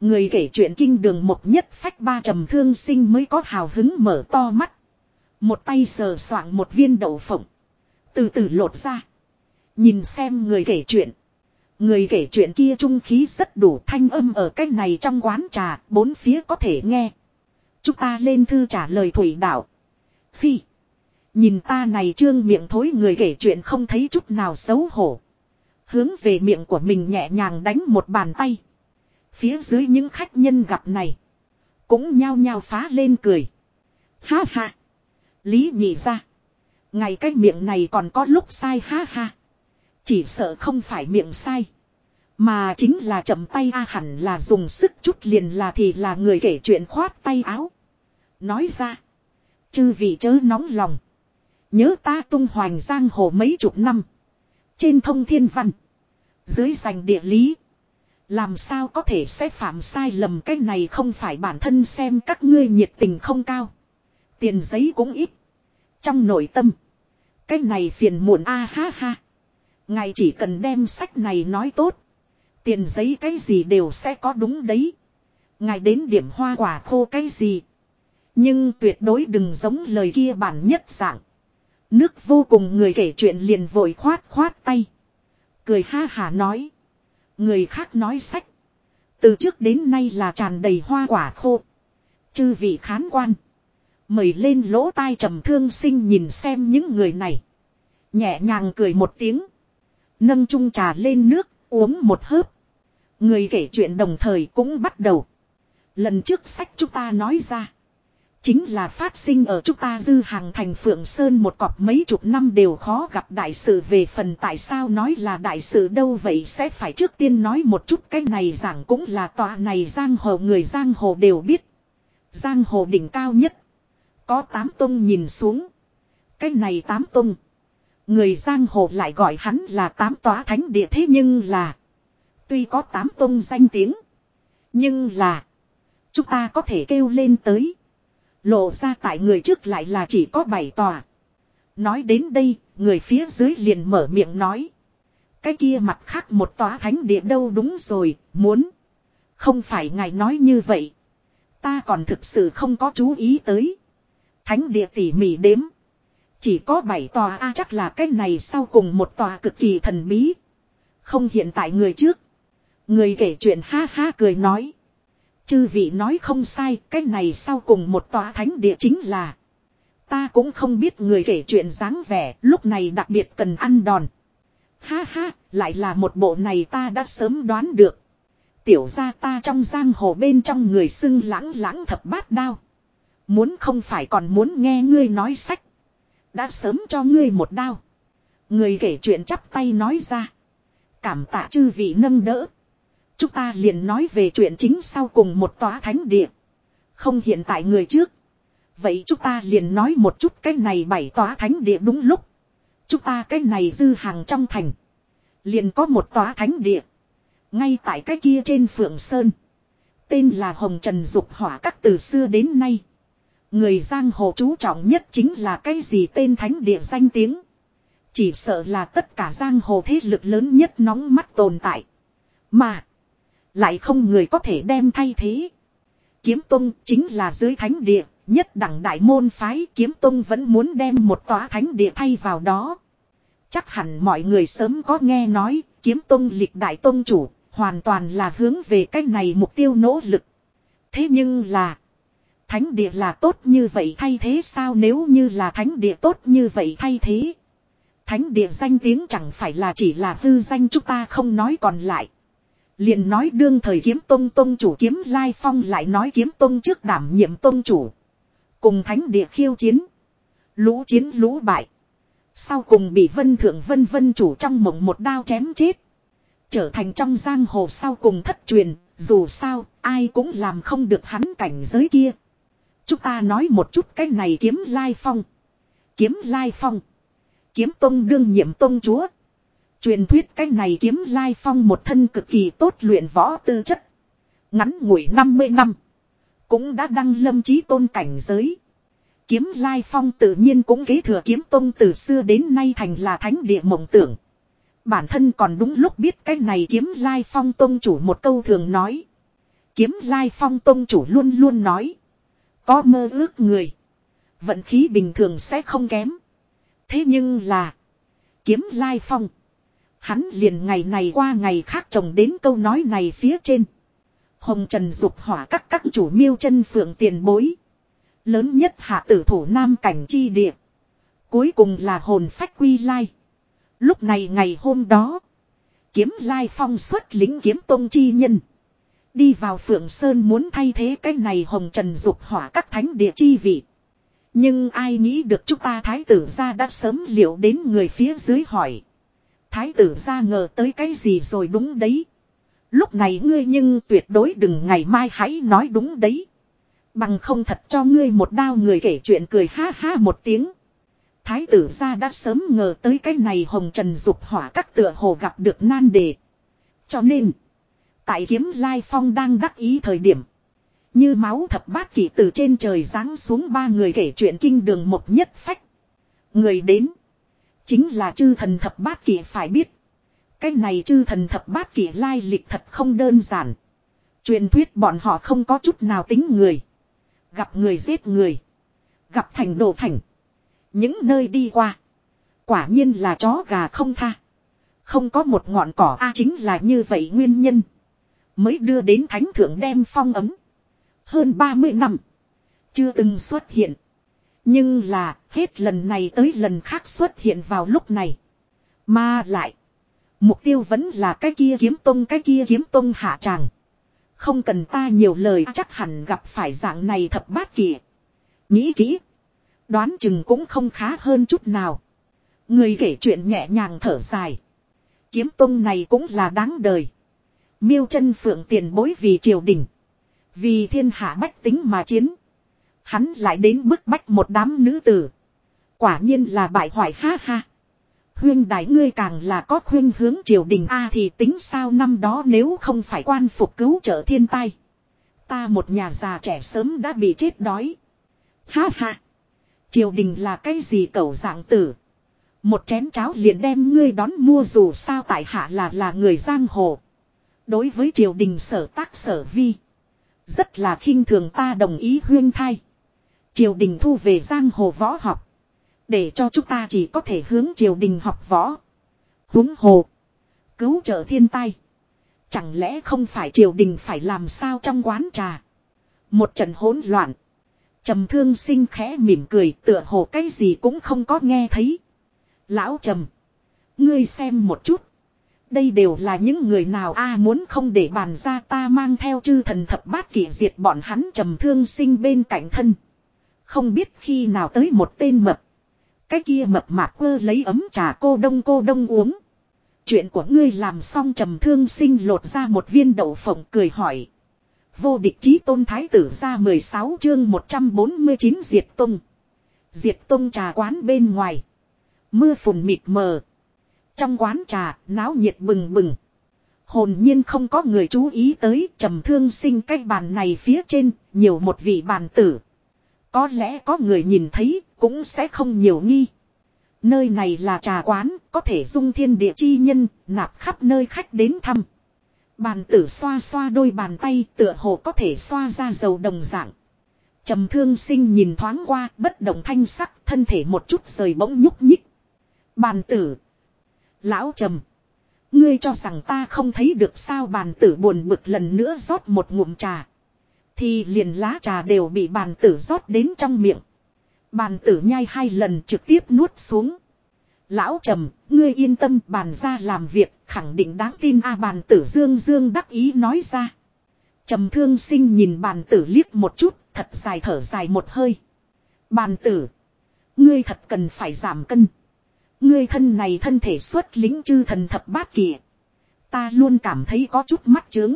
Người kể chuyện kinh đường một nhất phách ba trầm thương sinh mới có hào hứng mở to mắt. Một tay sờ soạng một viên đậu phộng. Từ từ lột ra. Nhìn xem người kể chuyện. Người kể chuyện kia trung khí rất đủ thanh âm ở cách này trong quán trà, bốn phía có thể nghe. Chúng ta lên thư trả lời thủy đạo. Phi. Nhìn ta này trương miệng thối người kể chuyện không thấy chút nào xấu hổ. Hướng về miệng của mình nhẹ nhàng đánh một bàn tay. Phía dưới những khách nhân gặp này. Cũng nhao nhao phá lên cười. Ha ha. Lý nhị ra. Ngày cái miệng này còn có lúc sai ha ha. Chỉ sợ không phải miệng sai. Mà chính là chậm tay a hẳn là dùng sức chút liền là thì là người kể chuyện khoát tay áo. Nói ra. Chư vị chớ nóng lòng. Nhớ ta tung hoành giang hồ mấy chục năm. Trên thông thiên văn. Dưới giành địa lý. Làm sao có thể sẽ phạm sai lầm cái này không phải bản thân xem các ngươi nhiệt tình không cao. Tiền giấy cũng ít. Trong nội tâm. Cái này phiền muộn a ha ha. Ngài chỉ cần đem sách này nói tốt. Tiền giấy cái gì đều sẽ có đúng đấy. Ngài đến điểm hoa quả khô cái gì. Nhưng tuyệt đối đừng giống lời kia bản nhất dạng. Nước vô cùng người kể chuyện liền vội khoát khoát tay. Cười ha hà nói. Người khác nói sách. Từ trước đến nay là tràn đầy hoa quả khô. Chư vị khán quan. Mời lên lỗ tai trầm thương sinh nhìn xem những người này. Nhẹ nhàng cười một tiếng. Nâng chung trà lên nước, uống một hớp. Người kể chuyện đồng thời cũng bắt đầu. Lần trước sách chúng ta nói ra. Chính là phát sinh ở chúng ta dư hàng thành Phượng Sơn một cọp mấy chục năm đều khó gặp đại sự về phần tại sao nói là đại sự đâu vậy sẽ phải trước tiên nói một chút cái này giảng cũng là tòa này giang hồ người giang hồ đều biết. Giang hồ đỉnh cao nhất. Có tám tông nhìn xuống. Cái này tám tông. Người giang hồ lại gọi hắn là tám tòa thánh địa thế nhưng là. Tuy có tám tông danh tiếng. Nhưng là. Chúng ta có thể kêu lên tới. Lộ ra tại người trước lại là chỉ có bảy tòa. Nói đến đây, người phía dưới liền mở miệng nói. Cái kia mặt khác một tòa thánh địa đâu đúng rồi, muốn. Không phải ngài nói như vậy. Ta còn thực sự không có chú ý tới. Thánh địa tỉ mỉ đếm. Chỉ có bảy tòa A chắc là cái này sau cùng một tòa cực kỳ thần bí. Không hiện tại người trước. Người kể chuyện ha ha cười nói. Chư vị nói không sai, cái này sau cùng một tòa thánh địa chính là. Ta cũng không biết người kể chuyện dáng vẻ, lúc này đặc biệt cần ăn đòn. Ha ha, lại là một bộ này ta đã sớm đoán được. Tiểu ra ta trong giang hồ bên trong người xưng lãng lãng thập bát đao. Muốn không phải còn muốn nghe ngươi nói sách. Đã sớm cho ngươi một đao. Người kể chuyện chắp tay nói ra. Cảm tạ chư vị nâng đỡ. Chúng ta liền nói về chuyện chính sau cùng một tòa thánh địa. Không hiện tại người trước. Vậy chúng ta liền nói một chút cái này bảy tòa thánh địa đúng lúc. Chúng ta cái này dư hàng trong thành. Liền có một tòa thánh địa. Ngay tại cái kia trên Phượng Sơn. Tên là Hồng Trần Dục Hỏa các từ xưa đến nay. Người giang hồ chú trọng nhất chính là cái gì tên thánh địa danh tiếng. Chỉ sợ là tất cả giang hồ thế lực lớn nhất nóng mắt tồn tại. Mà. Lại không người có thể đem thay thế. Kiếm Tông chính là dưới thánh địa. Nhất đẳng đại môn phái, Kiếm Tông vẫn muốn đem một tòa thánh địa thay vào đó. Chắc hẳn mọi người sớm có nghe nói, Kiếm Tông lịch đại tông chủ. Hoàn toàn là hướng về cách này mục tiêu nỗ lực. Thế nhưng là. Thánh địa là tốt như vậy thay thế sao nếu như là thánh địa tốt như vậy thay thế. Thánh địa danh tiếng chẳng phải là chỉ là hư danh chúng ta không nói còn lại. Liền nói đương thời kiếm tông tông chủ kiếm lai phong lại nói kiếm tông trước đảm nhiệm tông chủ. Cùng thánh địa khiêu chiến. Lũ chiến lũ bại. Sau cùng bị vân thượng vân vân chủ trong mộng một đao chém chết. Trở thành trong giang hồ sau cùng thất truyền. Dù sao, ai cũng làm không được hắn cảnh giới kia. Chúng ta nói một chút cái này kiếm lai phong. Kiếm lai phong. Kiếm tông đương nhiệm tông chúa. Truyền thuyết cái này kiếm lai phong một thân cực kỳ tốt luyện võ tư chất. Ngắn ngủi 50 năm. Cũng đã đăng lâm chí tôn cảnh giới. Kiếm lai phong tự nhiên cũng kế thừa kiếm tông từ xưa đến nay thành là thánh địa mộng tưởng. Bản thân còn đúng lúc biết cái này kiếm lai phong tông chủ một câu thường nói. Kiếm lai phong tông chủ luôn luôn nói. Có mơ ước người. Vận khí bình thường sẽ không kém. Thế nhưng là. Kiếm lai phong. Hắn liền ngày này qua ngày khác trồng đến câu nói này phía trên. Hồng Trần dục hỏa các các chủ miêu chân phượng tiền bối. Lớn nhất hạ tử thủ nam cảnh chi địa. Cuối cùng là hồn phách quy lai. Lúc này ngày hôm đó. Kiếm lai phong xuất lính kiếm tông chi nhân. Đi vào Phượng Sơn muốn thay thế cái này hồng trần dục hỏa các thánh địa chi vị. Nhưng ai nghĩ được chúng ta thái tử ra đã sớm liệu đến người phía dưới hỏi. Thái tử ra ngờ tới cái gì rồi đúng đấy. Lúc này ngươi nhưng tuyệt đối đừng ngày mai hãy nói đúng đấy. Bằng không thật cho ngươi một đao người kể chuyện cười ha ha một tiếng. Thái tử ra đã sớm ngờ tới cái này hồng trần dục hỏa các tựa hồ gặp được nan đề. Cho nên. Tại kiếm lai phong đang đắc ý thời điểm. Như máu thập bát kỷ từ trên trời giáng xuống ba người kể chuyện kinh đường một nhất phách. Người đến. Chính là chư thần thập bát kỷ phải biết. Cái này chư thần thập bát kỷ lai lịch thật không đơn giản. Truyền thuyết bọn họ không có chút nào tính người. Gặp người giết người. Gặp thành đồ thành. Những nơi đi qua. Quả nhiên là chó gà không tha. Không có một ngọn cỏ A chính là như vậy nguyên nhân. Mới đưa đến thánh thượng đem phong ấm. Hơn 30 năm. Chưa từng xuất hiện. Nhưng là, hết lần này tới lần khác xuất hiện vào lúc này. Mà lại. Mục tiêu vẫn là cái kia kiếm tông, cái kia kiếm tông hạ tràng. Không cần ta nhiều lời, chắc hẳn gặp phải dạng này thập bát kỳ. Nghĩ kỹ. Đoán chừng cũng không khá hơn chút nào. Người kể chuyện nhẹ nhàng thở dài. Kiếm tông này cũng là đáng đời. Miêu chân phượng tiền bối vì triều đình. Vì thiên hạ bách tính mà chiến. Hắn lại đến bức bách một đám nữ tử. Quả nhiên là bại hoại ha ha. Huyên đại ngươi càng là có khuyên hướng triều đình A thì tính sao năm đó nếu không phải quan phục cứu trợ thiên tai. Ta một nhà già trẻ sớm đã bị chết đói. Ha ha. Triều đình là cái gì cẩu dạng tử. Một chén cháo liền đem ngươi đón mua dù sao tại hạ là là người giang hồ. Đối với triều đình sở tác sở vi. Rất là khinh thường ta đồng ý huyên thai. Triều đình thu về giang hồ võ học. Để cho chúng ta chỉ có thể hướng triều đình học võ. Húng hồ. Cứu trợ thiên tai. Chẳng lẽ không phải triều đình phải làm sao trong quán trà. Một trận hỗn loạn. Trầm thương sinh khẽ mỉm cười tựa hồ cái gì cũng không có nghe thấy. Lão trầm. Ngươi xem một chút. Đây đều là những người nào a muốn không để bàn ra ta mang theo chư thần thập bát kỷ diệt bọn hắn trầm thương sinh bên cạnh thân. Không biết khi nào tới một tên mập. Cái kia mập mạp quơ lấy ấm trà cô đông cô đông uống. Chuyện của ngươi làm xong trầm thương sinh lột ra một viên đậu phộng cười hỏi. Vô địch chí tôn thái tử ra 16 chương 149 diệt tung. Diệt tung trà quán bên ngoài. Mưa phùn mịt mờ. Trong quán trà, náo nhiệt bừng bừng. Hồn nhiên không có người chú ý tới trầm thương sinh cái bàn này phía trên, nhiều một vị bàn tử. Có lẽ có người nhìn thấy, cũng sẽ không nhiều nghi. Nơi này là trà quán, có thể dung thiên địa chi nhân, nạp khắp nơi khách đến thăm. Bàn tử xoa xoa đôi bàn tay tựa hồ có thể xoa ra dầu đồng dạng. trầm thương sinh nhìn thoáng qua, bất động thanh sắc, thân thể một chút rời bỗng nhúc nhích. Bàn tử. Lão trầm. Ngươi cho rằng ta không thấy được sao bàn tử buồn bực lần nữa rót một ngụm trà. Thì liền lá trà đều bị bàn tử rót đến trong miệng. Bàn tử nhai hai lần trực tiếp nuốt xuống. Lão trầm, ngươi yên tâm bàn ra làm việc, khẳng định đáng tin a bàn tử dương dương đắc ý nói ra. Trầm thương sinh nhìn bàn tử liếc một chút, thật dài thở dài một hơi. Bàn tử, ngươi thật cần phải giảm cân. Ngươi thân này thân thể xuất lính chư thần thập bát kỳ. Ta luôn cảm thấy có chút mắt chướng.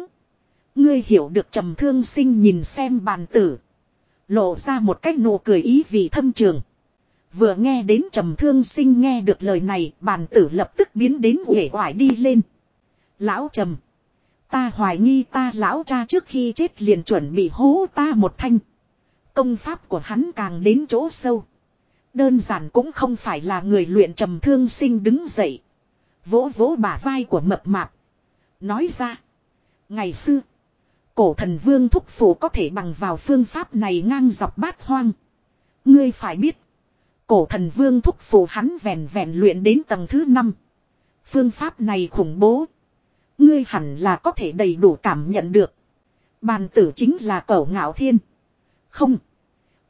Ngươi hiểu được trầm thương sinh nhìn xem bàn tử. Lộ ra một cách nụ cười ý vì thâm trường. Vừa nghe đến trầm thương sinh nghe được lời này, bàn tử lập tức biến đến uể oải đi lên. Lão trầm. Ta hoài nghi ta lão cha trước khi chết liền chuẩn bị hố ta một thanh. Công pháp của hắn càng đến chỗ sâu. Đơn giản cũng không phải là người luyện trầm thương sinh đứng dậy. Vỗ vỗ bả vai của mập mạp. Nói ra. Ngày xưa. Cổ thần vương thúc phủ có thể bằng vào phương pháp này ngang dọc bát hoang. Ngươi phải biết. Cổ thần vương thúc phủ hắn vẹn vẹn luyện đến tầng thứ 5. Phương pháp này khủng bố. Ngươi hẳn là có thể đầy đủ cảm nhận được. Bàn tử chính là cổ ngạo thiên. Không.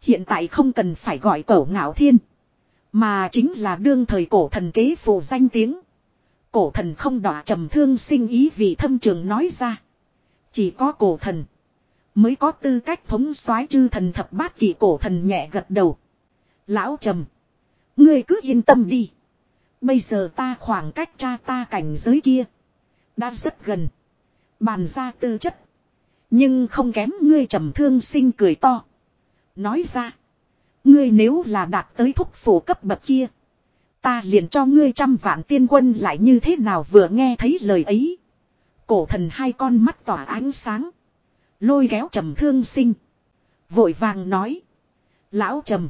Hiện tại không cần phải gọi cổ ngạo thiên. Mà chính là đương thời cổ thần kế phù danh tiếng. Cổ thần không đọa trầm thương sinh ý vì thâm trường nói ra. Chỉ có cổ thần. Mới có tư cách thống soái chư thần thập bát kỳ cổ thần nhẹ gật đầu. Lão trầm. Ngươi cứ yên tâm đi. Bây giờ ta khoảng cách cha ta cảnh giới kia. Đã rất gần. Bàn ra tư chất. Nhưng không kém ngươi trầm thương sinh cười to. Nói ra. Ngươi nếu là đạt tới thúc phủ cấp bậc kia. Ta liền cho ngươi trăm vạn tiên quân lại như thế nào vừa nghe thấy lời ấy. Cổ thần hai con mắt tỏa ánh sáng. Lôi kéo trầm thương sinh. Vội vàng nói. Lão trầm.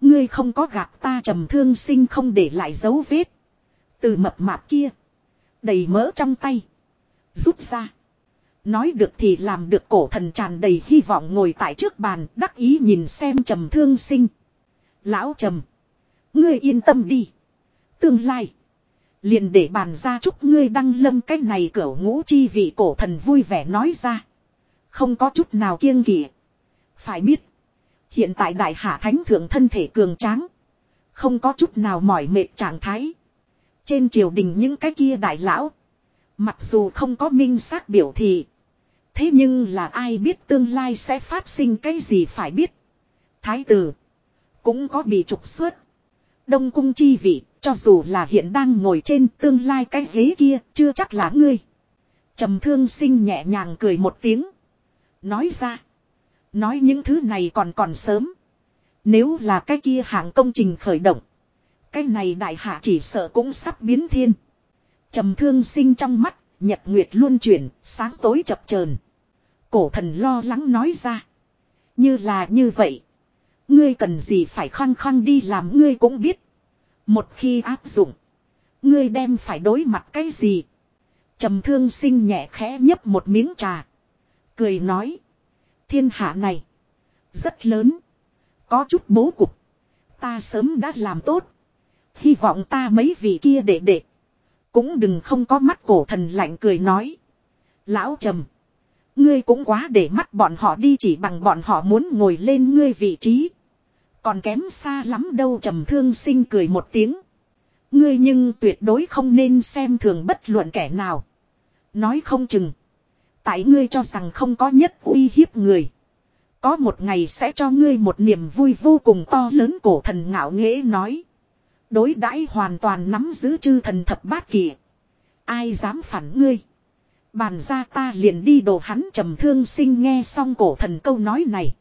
Ngươi không có gạt ta trầm thương sinh không để lại dấu vết. Từ mập mạp kia. Đầy mỡ trong tay. Rút ra. Nói được thì làm được cổ thần tràn đầy hy vọng ngồi tại trước bàn, đắc ý nhìn xem trầm thương sinh. Lão trầm. Ngươi yên tâm đi. Tương lai. Liền để bàn ra chúc ngươi đăng lâm cái này cửa ngũ chi vị cổ thần vui vẻ nói ra. Không có chút nào kiêng kỵ. Phải biết. Hiện tại đại hạ thánh thượng thân thể cường tráng. Không có chút nào mỏi mệt trạng thái. Trên triều đình những cái kia đại lão. Mặc dù không có minh xác biểu thị. Thế nhưng là ai biết tương lai sẽ phát sinh cái gì phải biết. Thái tử. Cũng có bị trục xuất. Đông cung chi vị. Cho dù là hiện đang ngồi trên tương lai cái ghế kia. Chưa chắc là ngươi. trầm thương sinh nhẹ nhàng cười một tiếng. Nói ra. Nói những thứ này còn còn sớm. Nếu là cái kia hạng công trình khởi động. Cái này đại hạ chỉ sợ cũng sắp biến thiên. trầm thương sinh trong mắt, nhật nguyệt luôn chuyển, sáng tối chập chờn Cổ thần lo lắng nói ra. Như là như vậy. Ngươi cần gì phải khăng khăng đi làm ngươi cũng biết. Một khi áp dụng. Ngươi đem phải đối mặt cái gì. trầm thương sinh nhẹ khẽ nhấp một miếng trà. Cười nói. Thiên hạ này. Rất lớn. Có chút bố cục. Ta sớm đã làm tốt. Hy vọng ta mấy vị kia để để. Cũng đừng không có mắt cổ thần lạnh cười nói. Lão trầm. Ngươi cũng quá để mắt bọn họ đi chỉ bằng bọn họ muốn ngồi lên ngươi vị trí. Còn kém xa lắm đâu, trầm thương sinh cười một tiếng. Ngươi nhưng tuyệt đối không nên xem thường bất luận kẻ nào. Nói không chừng. Tại ngươi cho rằng không có nhất uy hiếp người. Có một ngày sẽ cho ngươi một niềm vui vô cùng to lớn, cổ thần ngạo nghễ nói. Đối đãi hoàn toàn nắm giữ chư thần thập bát kỳ. Ai dám phản ngươi. Bàn ra ta liền đi đồ hắn trầm thương sinh nghe xong cổ thần câu nói này.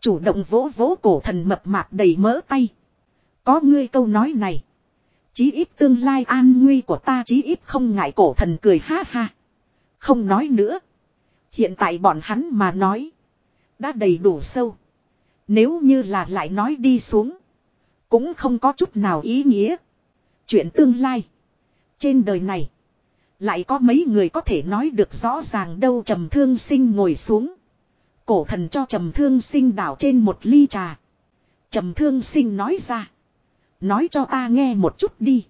Chủ động vỗ vỗ cổ thần mập mạp đầy mỡ tay. Có ngươi câu nói này. Chí ít tương lai an nguy của ta chí ít không ngại cổ thần cười ha ha. Không nói nữa. Hiện tại bọn hắn mà nói. Đã đầy đủ sâu. Nếu như là lại nói đi xuống. Cũng không có chút nào ý nghĩa. Chuyện tương lai. Trên đời này. Lại có mấy người có thể nói được rõ ràng đâu trầm thương sinh ngồi xuống. Cổ thần cho trầm thương sinh đảo trên một ly trà. Trầm thương sinh nói ra. Nói cho ta nghe một chút đi.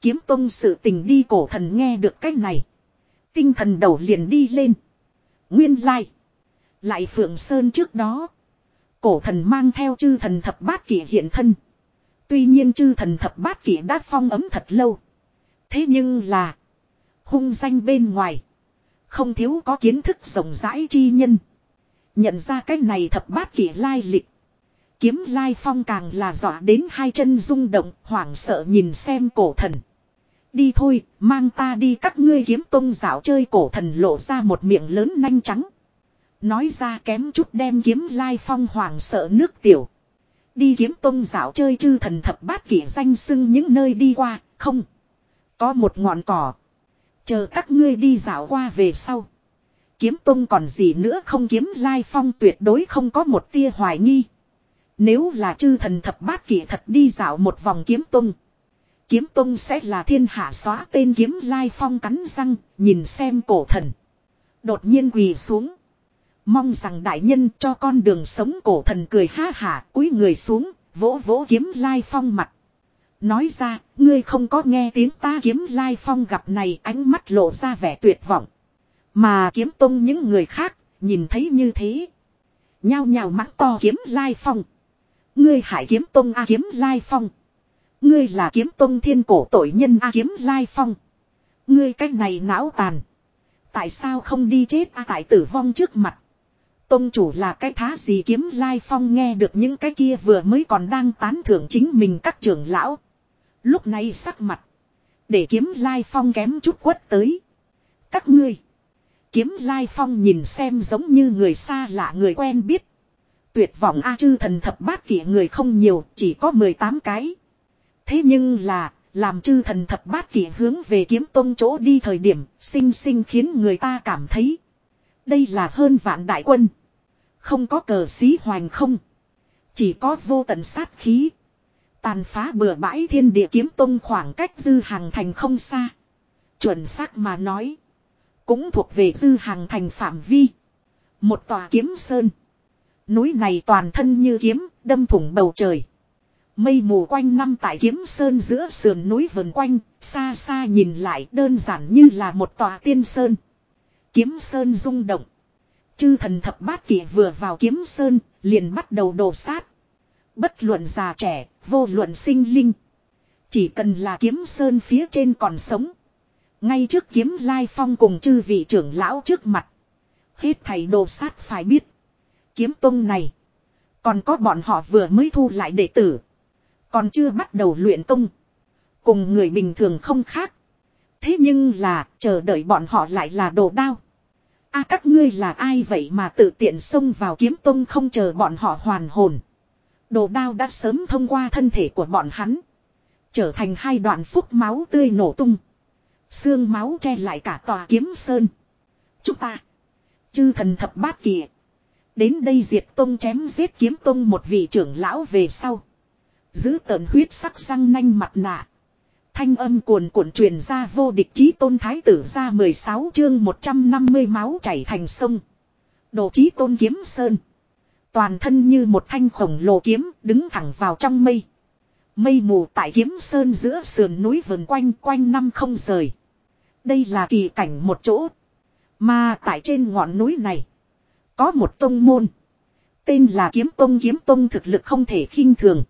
Kiếm tông sự tình đi cổ thần nghe được cái này. Tinh thần đầu liền đi lên. Nguyên lai. Lại Phượng Sơn trước đó. Cổ thần mang theo chư thần thập bát kỷ hiện thân. Tuy nhiên chư thần thập bát kỷ đã phong ấm thật lâu. Thế nhưng là. Hung danh bên ngoài. Không thiếu có kiến thức rộng rãi chi nhân. Nhận ra cái này thập bát kỷ lai lịch. Kiếm lai phong càng là dọa đến hai chân rung động, hoảng sợ nhìn xem cổ thần. Đi thôi, mang ta đi các ngươi kiếm tông dạo chơi cổ thần lộ ra một miệng lớn nanh trắng. Nói ra kém chút đem kiếm lai phong hoàng sợ nước tiểu. Đi kiếm tông dạo chơi chư thần thập bát kỷ danh sưng những nơi đi qua, không. Có một ngọn cỏ. Chờ các ngươi đi dạo qua về sau. Kiếm tông còn gì nữa không kiếm lai phong tuyệt đối không có một tia hoài nghi. Nếu là chư thần thập bát kỷ thật đi dạo một vòng kiếm tông. Kiếm tông sẽ là thiên hạ xóa tên kiếm lai phong cắn răng, nhìn xem cổ thần. Đột nhiên quỳ xuống. Mong rằng đại nhân cho con đường sống cổ thần cười ha hả cúi người xuống, vỗ vỗ kiếm lai phong mặt. Nói ra, ngươi không có nghe tiếng ta kiếm lai phong gặp này ánh mắt lộ ra vẻ tuyệt vọng. Mà kiếm tông những người khác, nhìn thấy như thế. Nhao nhao mắng to kiếm lai phong. Ngươi hải kiếm tông A kiếm lai phong. Ngươi là kiếm tông thiên cổ tội nhân A kiếm lai phong. Ngươi cách này não tàn. Tại sao không đi chết A tại tử vong trước mặt. Tông chủ là cái thá gì kiếm lai phong nghe được những cái kia vừa mới còn đang tán thưởng chính mình các trưởng lão. Lúc này sắc mặt. Để kiếm lai phong kém chút quất tới. Các ngươi. Kiếm lai phong nhìn xem giống như người xa lạ người quen biết. Tuyệt vọng A chư thần thập bát kỷ người không nhiều, chỉ có 18 cái. Thế nhưng là, làm chư thần thập bát kỷ hướng về kiếm tông chỗ đi thời điểm, sinh sinh khiến người ta cảm thấy. Đây là hơn vạn đại quân. Không có cờ xí hoành không. Chỉ có vô tận sát khí. Tàn phá bừa bãi thiên địa kiếm tông khoảng cách dư hàng thành không xa. Chuẩn xác mà nói. Cũng thuộc về dư hàng thành phạm vi. Một tòa kiếm sơn. Núi này toàn thân như kiếm, đâm thủng bầu trời. Mây mù quanh năm tại kiếm sơn giữa sườn núi vần quanh, xa xa nhìn lại đơn giản như là một tòa tiên sơn. Kiếm sơn rung động. Chư thần thập bát kỷ vừa vào kiếm sơn, liền bắt đầu đổ sát. Bất luận già trẻ, vô luận sinh linh. Chỉ cần là kiếm sơn phía trên còn sống. Ngay trước kiếm lai phong cùng chư vị trưởng lão trước mặt. Hết thầy đồ sát phải biết. Kiếm tông này. Còn có bọn họ vừa mới thu lại đệ tử. Còn chưa bắt đầu luyện tông Cùng người bình thường không khác. Thế nhưng là chờ đợi bọn họ lại là đồ đao. a các ngươi là ai vậy mà tự tiện xông vào kiếm tông không chờ bọn họ hoàn hồn. Đồ đao đã sớm thông qua thân thể của bọn hắn. Trở thành hai đoạn phúc máu tươi nổ tung. Xương máu che lại cả tòa kiếm sơn. Chúng ta. Chư thần thập bát kỳ. Đến đây diệt tông chém giết kiếm tông một vị trưởng lão về sau. Giữ tợn huyết sắc răng nanh mặt nạ. Thanh âm cuồn cuộn truyền ra vô địch chí tôn thái tử ra 16 chương 150 máu chảy thành sông. Đồ chí tôn kiếm sơn. Toàn thân như một thanh khổng lồ kiếm đứng thẳng vào trong mây. Mây mù tại kiếm sơn giữa sườn núi vườn quanh quanh năm không rời. Đây là kỳ cảnh một chỗ. Mà tại trên ngọn núi này. Có một tông môn. Tên là kiếm tông kiếm tông thực lực không thể khinh thường.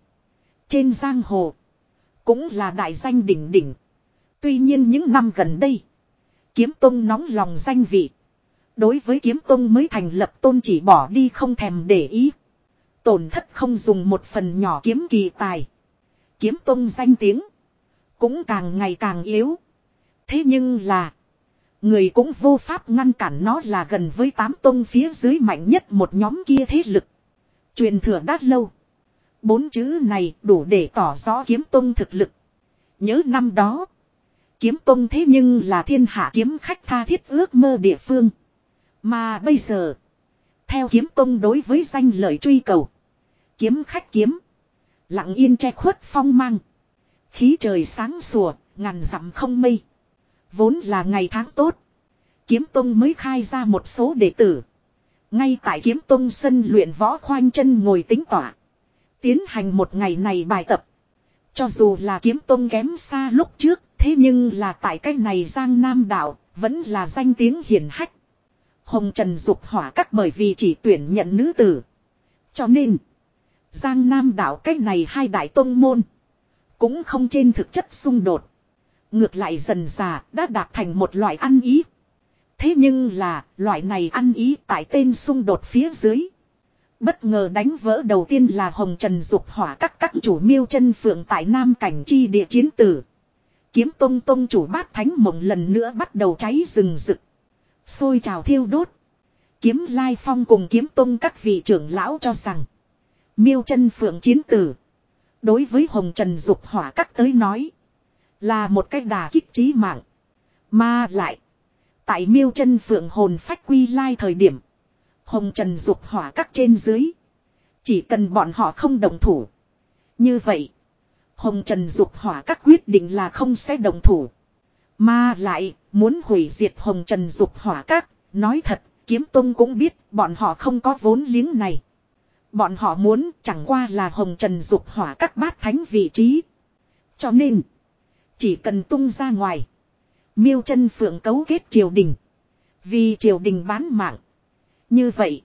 Trên giang hồ. Cũng là đại danh đỉnh đỉnh. Tuy nhiên những năm gần đây. Kiếm tông nóng lòng danh vị. Đối với kiếm tông mới thành lập tôn chỉ bỏ đi không thèm để ý. Tổn thất không dùng một phần nhỏ kiếm kỳ tài. Kiếm tông danh tiếng. Cũng càng ngày càng yếu. Thế nhưng là. Người cũng vô pháp ngăn cản nó là gần với tám tông phía dưới mạnh nhất một nhóm kia thế lực. Truyền thừa đát lâu. Bốn chữ này đủ để tỏ rõ kiếm tông thực lực. Nhớ năm đó. Kiếm tông thế nhưng là thiên hạ kiếm khách tha thiết ước mơ địa phương. Mà bây giờ. Theo kiếm tông đối với danh lợi truy cầu. Kiếm khách kiếm. Lặng yên che khuất phong mang. Khí trời sáng sủa, ngàn dặm không mây. Vốn là ngày tháng tốt. Kiếm Tông mới khai ra một số đệ tử. Ngay tại Kiếm Tông sân luyện võ khoanh chân ngồi tính tỏa. Tiến hành một ngày này bài tập. Cho dù là Kiếm Tông kém xa lúc trước, thế nhưng là tại cái này Giang Nam đảo vẫn là danh tiếng hiển hách. Hồng Trần dục hỏa các bởi vì chỉ tuyển nhận nữ tử. Cho nên, Giang Nam đảo cách này hai đại tông môn, cũng không trên thực chất xung đột. Ngược lại dần già đã đạt thành một loại ăn ý. Thế nhưng là loại này ăn ý tại tên xung đột phía dưới. Bất ngờ đánh vỡ đầu tiên là Hồng Trần Dục hỏa các các chủ miêu chân phượng tại Nam Cảnh Chi địa chiến tử. Kiếm tông tông chủ bát thánh mộng lần nữa bắt đầu cháy rừng rực. Xôi trào thiêu đốt. Kiếm Lai Phong cùng kiếm tông các vị trưởng lão cho rằng. Miêu chân phượng chiến tử. Đối với Hồng Trần Dục hỏa các tới nói. Là một cách đà kích trí mạng. Mà lại. Tại miêu chân phượng hồn phách quy lai thời điểm. Hồng Trần dục hỏa các trên dưới. Chỉ cần bọn họ không đồng thủ. Như vậy. Hồng Trần dục hỏa các quyết định là không sẽ đồng thủ. Mà lại, muốn hủy diệt Hồng Trần dục hỏa các. Nói thật, kiếm tông cũng biết bọn họ không có vốn liếng này. Bọn họ muốn chẳng qua là Hồng Trần dục hỏa các bát thánh vị trí. Cho nên, chỉ cần tung ra ngoài. Miêu chân phượng cấu kết triều đình. Vì triều đình bán mạng. Như vậy.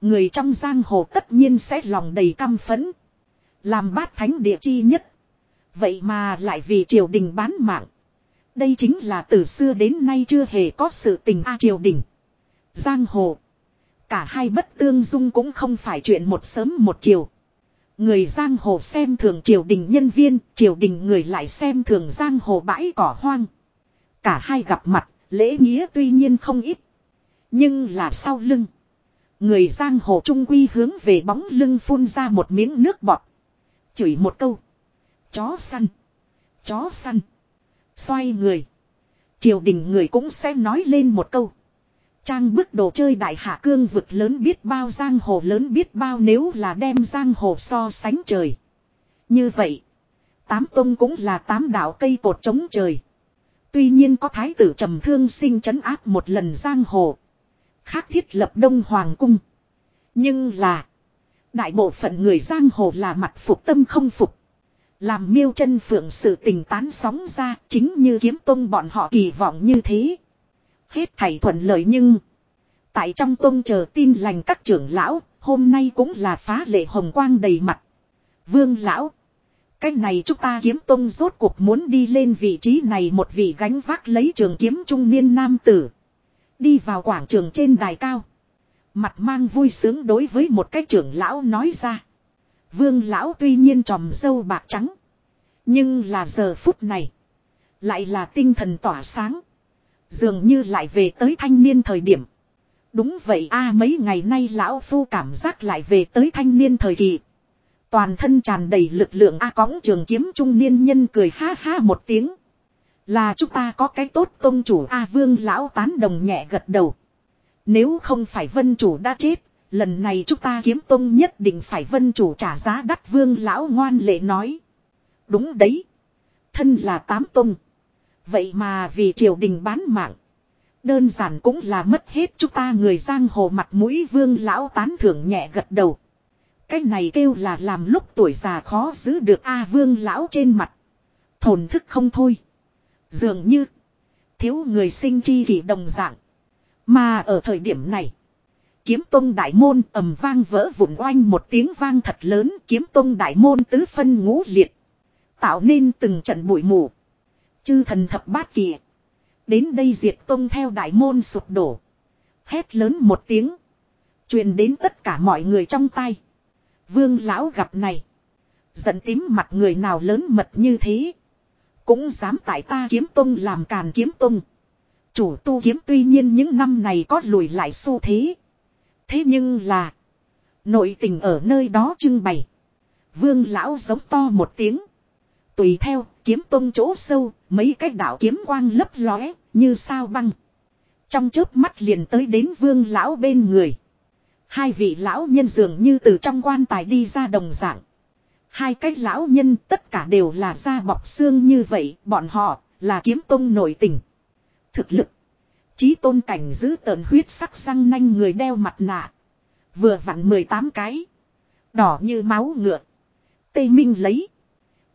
Người trong giang hồ tất nhiên sẽ lòng đầy căm phẫn. Làm bát thánh địa chi nhất. Vậy mà lại vì triều đình bán mạng. Đây chính là từ xưa đến nay chưa hề có sự tình a triều đình. Giang hồ. Cả hai bất tương dung cũng không phải chuyện một sớm một chiều. Người giang hồ xem thường triều đình nhân viên, triều đình người lại xem thường giang hồ bãi cỏ hoang. Cả hai gặp mặt, lễ nghĩa tuy nhiên không ít. Nhưng là sau lưng. Người giang hồ trung quy hướng về bóng lưng phun ra một miếng nước bọt. Chửi một câu. Chó săn. Chó săn. Xoay người. Triều đình người cũng sẽ nói lên một câu. Trang bức đồ chơi đại hạ cương vực lớn biết bao, giang hồ lớn biết bao nếu là đem giang hồ so sánh trời. Như vậy. Tám tông cũng là tám đạo cây cột chống trời. Tuy nhiên có thái tử trầm thương sinh chấn áp một lần giang hồ. Khác thiết lập đông hoàng cung. Nhưng là. Đại bộ phận người giang hồ là mặt phục tâm không phục. Làm miêu chân phượng sự tình tán sóng ra chính như kiếm tông bọn họ kỳ vọng như thế. Hết thảy thuận lợi nhưng. Tại trong tông chờ tin lành các trưởng lão, hôm nay cũng là phá lệ hồng quang đầy mặt. Vương lão. Cái này chúng ta kiếm tông rốt cuộc muốn đi lên vị trí này một vị gánh vác lấy trường kiếm trung niên nam tử. Đi vào quảng trường trên đài cao. Mặt mang vui sướng đối với một cái trưởng lão nói ra. Vương lão tuy nhiên tròm dâu bạc trắng. Nhưng là giờ phút này. Lại là tinh thần tỏa sáng. Dường như lại về tới thanh niên thời điểm. Đúng vậy a mấy ngày nay lão phu cảm giác lại về tới thanh niên thời kỳ. Toàn thân tràn đầy lực lượng a cõng trường kiếm trung niên nhân cười ha ha một tiếng. Là chúng ta có cái tốt tôn chủ A vương lão tán đồng nhẹ gật đầu. Nếu không phải vân chủ đã chết, lần này chúng ta kiếm tông nhất định phải vân chủ trả giá đắt vương lão ngoan lệ nói. Đúng đấy. Thân là tám tông. Vậy mà vì triều đình bán mạng. Đơn giản cũng là mất hết chúng ta người giang hồ mặt mũi vương lão tán thưởng nhẹ gật đầu. Cái này kêu là làm lúc tuổi già khó giữ được A vương lão trên mặt. Thổn thức không thôi. Dường như. Thiếu người sinh chi kỷ đồng dạng. Mà ở thời điểm này. Kiếm tông đại môn ầm vang vỡ vụn oanh một tiếng vang thật lớn. Kiếm tông đại môn tứ phân ngũ liệt. Tạo nên từng trận bụi mù. Chư thần thập bát kỳ. Đến đây diệt tông theo đại môn sụp đổ. Hét lớn một tiếng. truyền đến tất cả mọi người trong tay. Vương lão gặp này. Giận tím mặt người nào lớn mật như thế. Cũng dám tại ta kiếm tông làm càn kiếm tông. Chủ tu kiếm tuy nhiên những năm này có lùi lại xu thế. Thế nhưng là. Nội tình ở nơi đó trưng bày. Vương lão giống to một tiếng. Tùy theo, kiếm tông chỗ sâu, mấy cái đạo kiếm quang lấp lóe, như sao băng. Trong chớp mắt liền tới đến vương lão bên người. Hai vị lão nhân dường như từ trong quan tài đi ra đồng dạng. Hai cái lão nhân tất cả đều là da bọc xương như vậy, bọn họ là kiếm tông nội tình. Thực lực. Chí tôn cảnh giữ tợn huyết sắc răng nanh người đeo mặt nạ. Vừa vặn 18 cái. Đỏ như máu ngựa. Tây Minh lấy.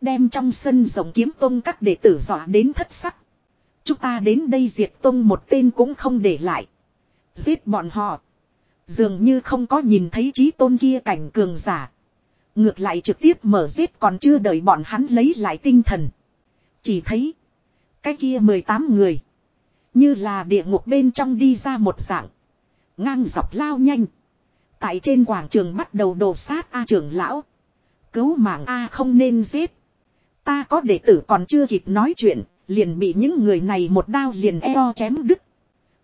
Đem trong sân rồng kiếm tôn các đệ tử dọa đến thất sắc. Chúng ta đến đây diệt tôn một tên cũng không để lại. Giết bọn họ. Dường như không có nhìn thấy trí tôn kia cảnh cường giả. Ngược lại trực tiếp mở giết còn chưa đợi bọn hắn lấy lại tinh thần. Chỉ thấy. Cái kia 18 người. Như là địa ngục bên trong đi ra một dạng. Ngang dọc lao nhanh. Tại trên quảng trường bắt đầu đổ sát A trưởng lão. Cứu mạng A không nên giết. Ta có đệ tử còn chưa kịp nói chuyện. Liền bị những người này một đao liền eo chém đứt.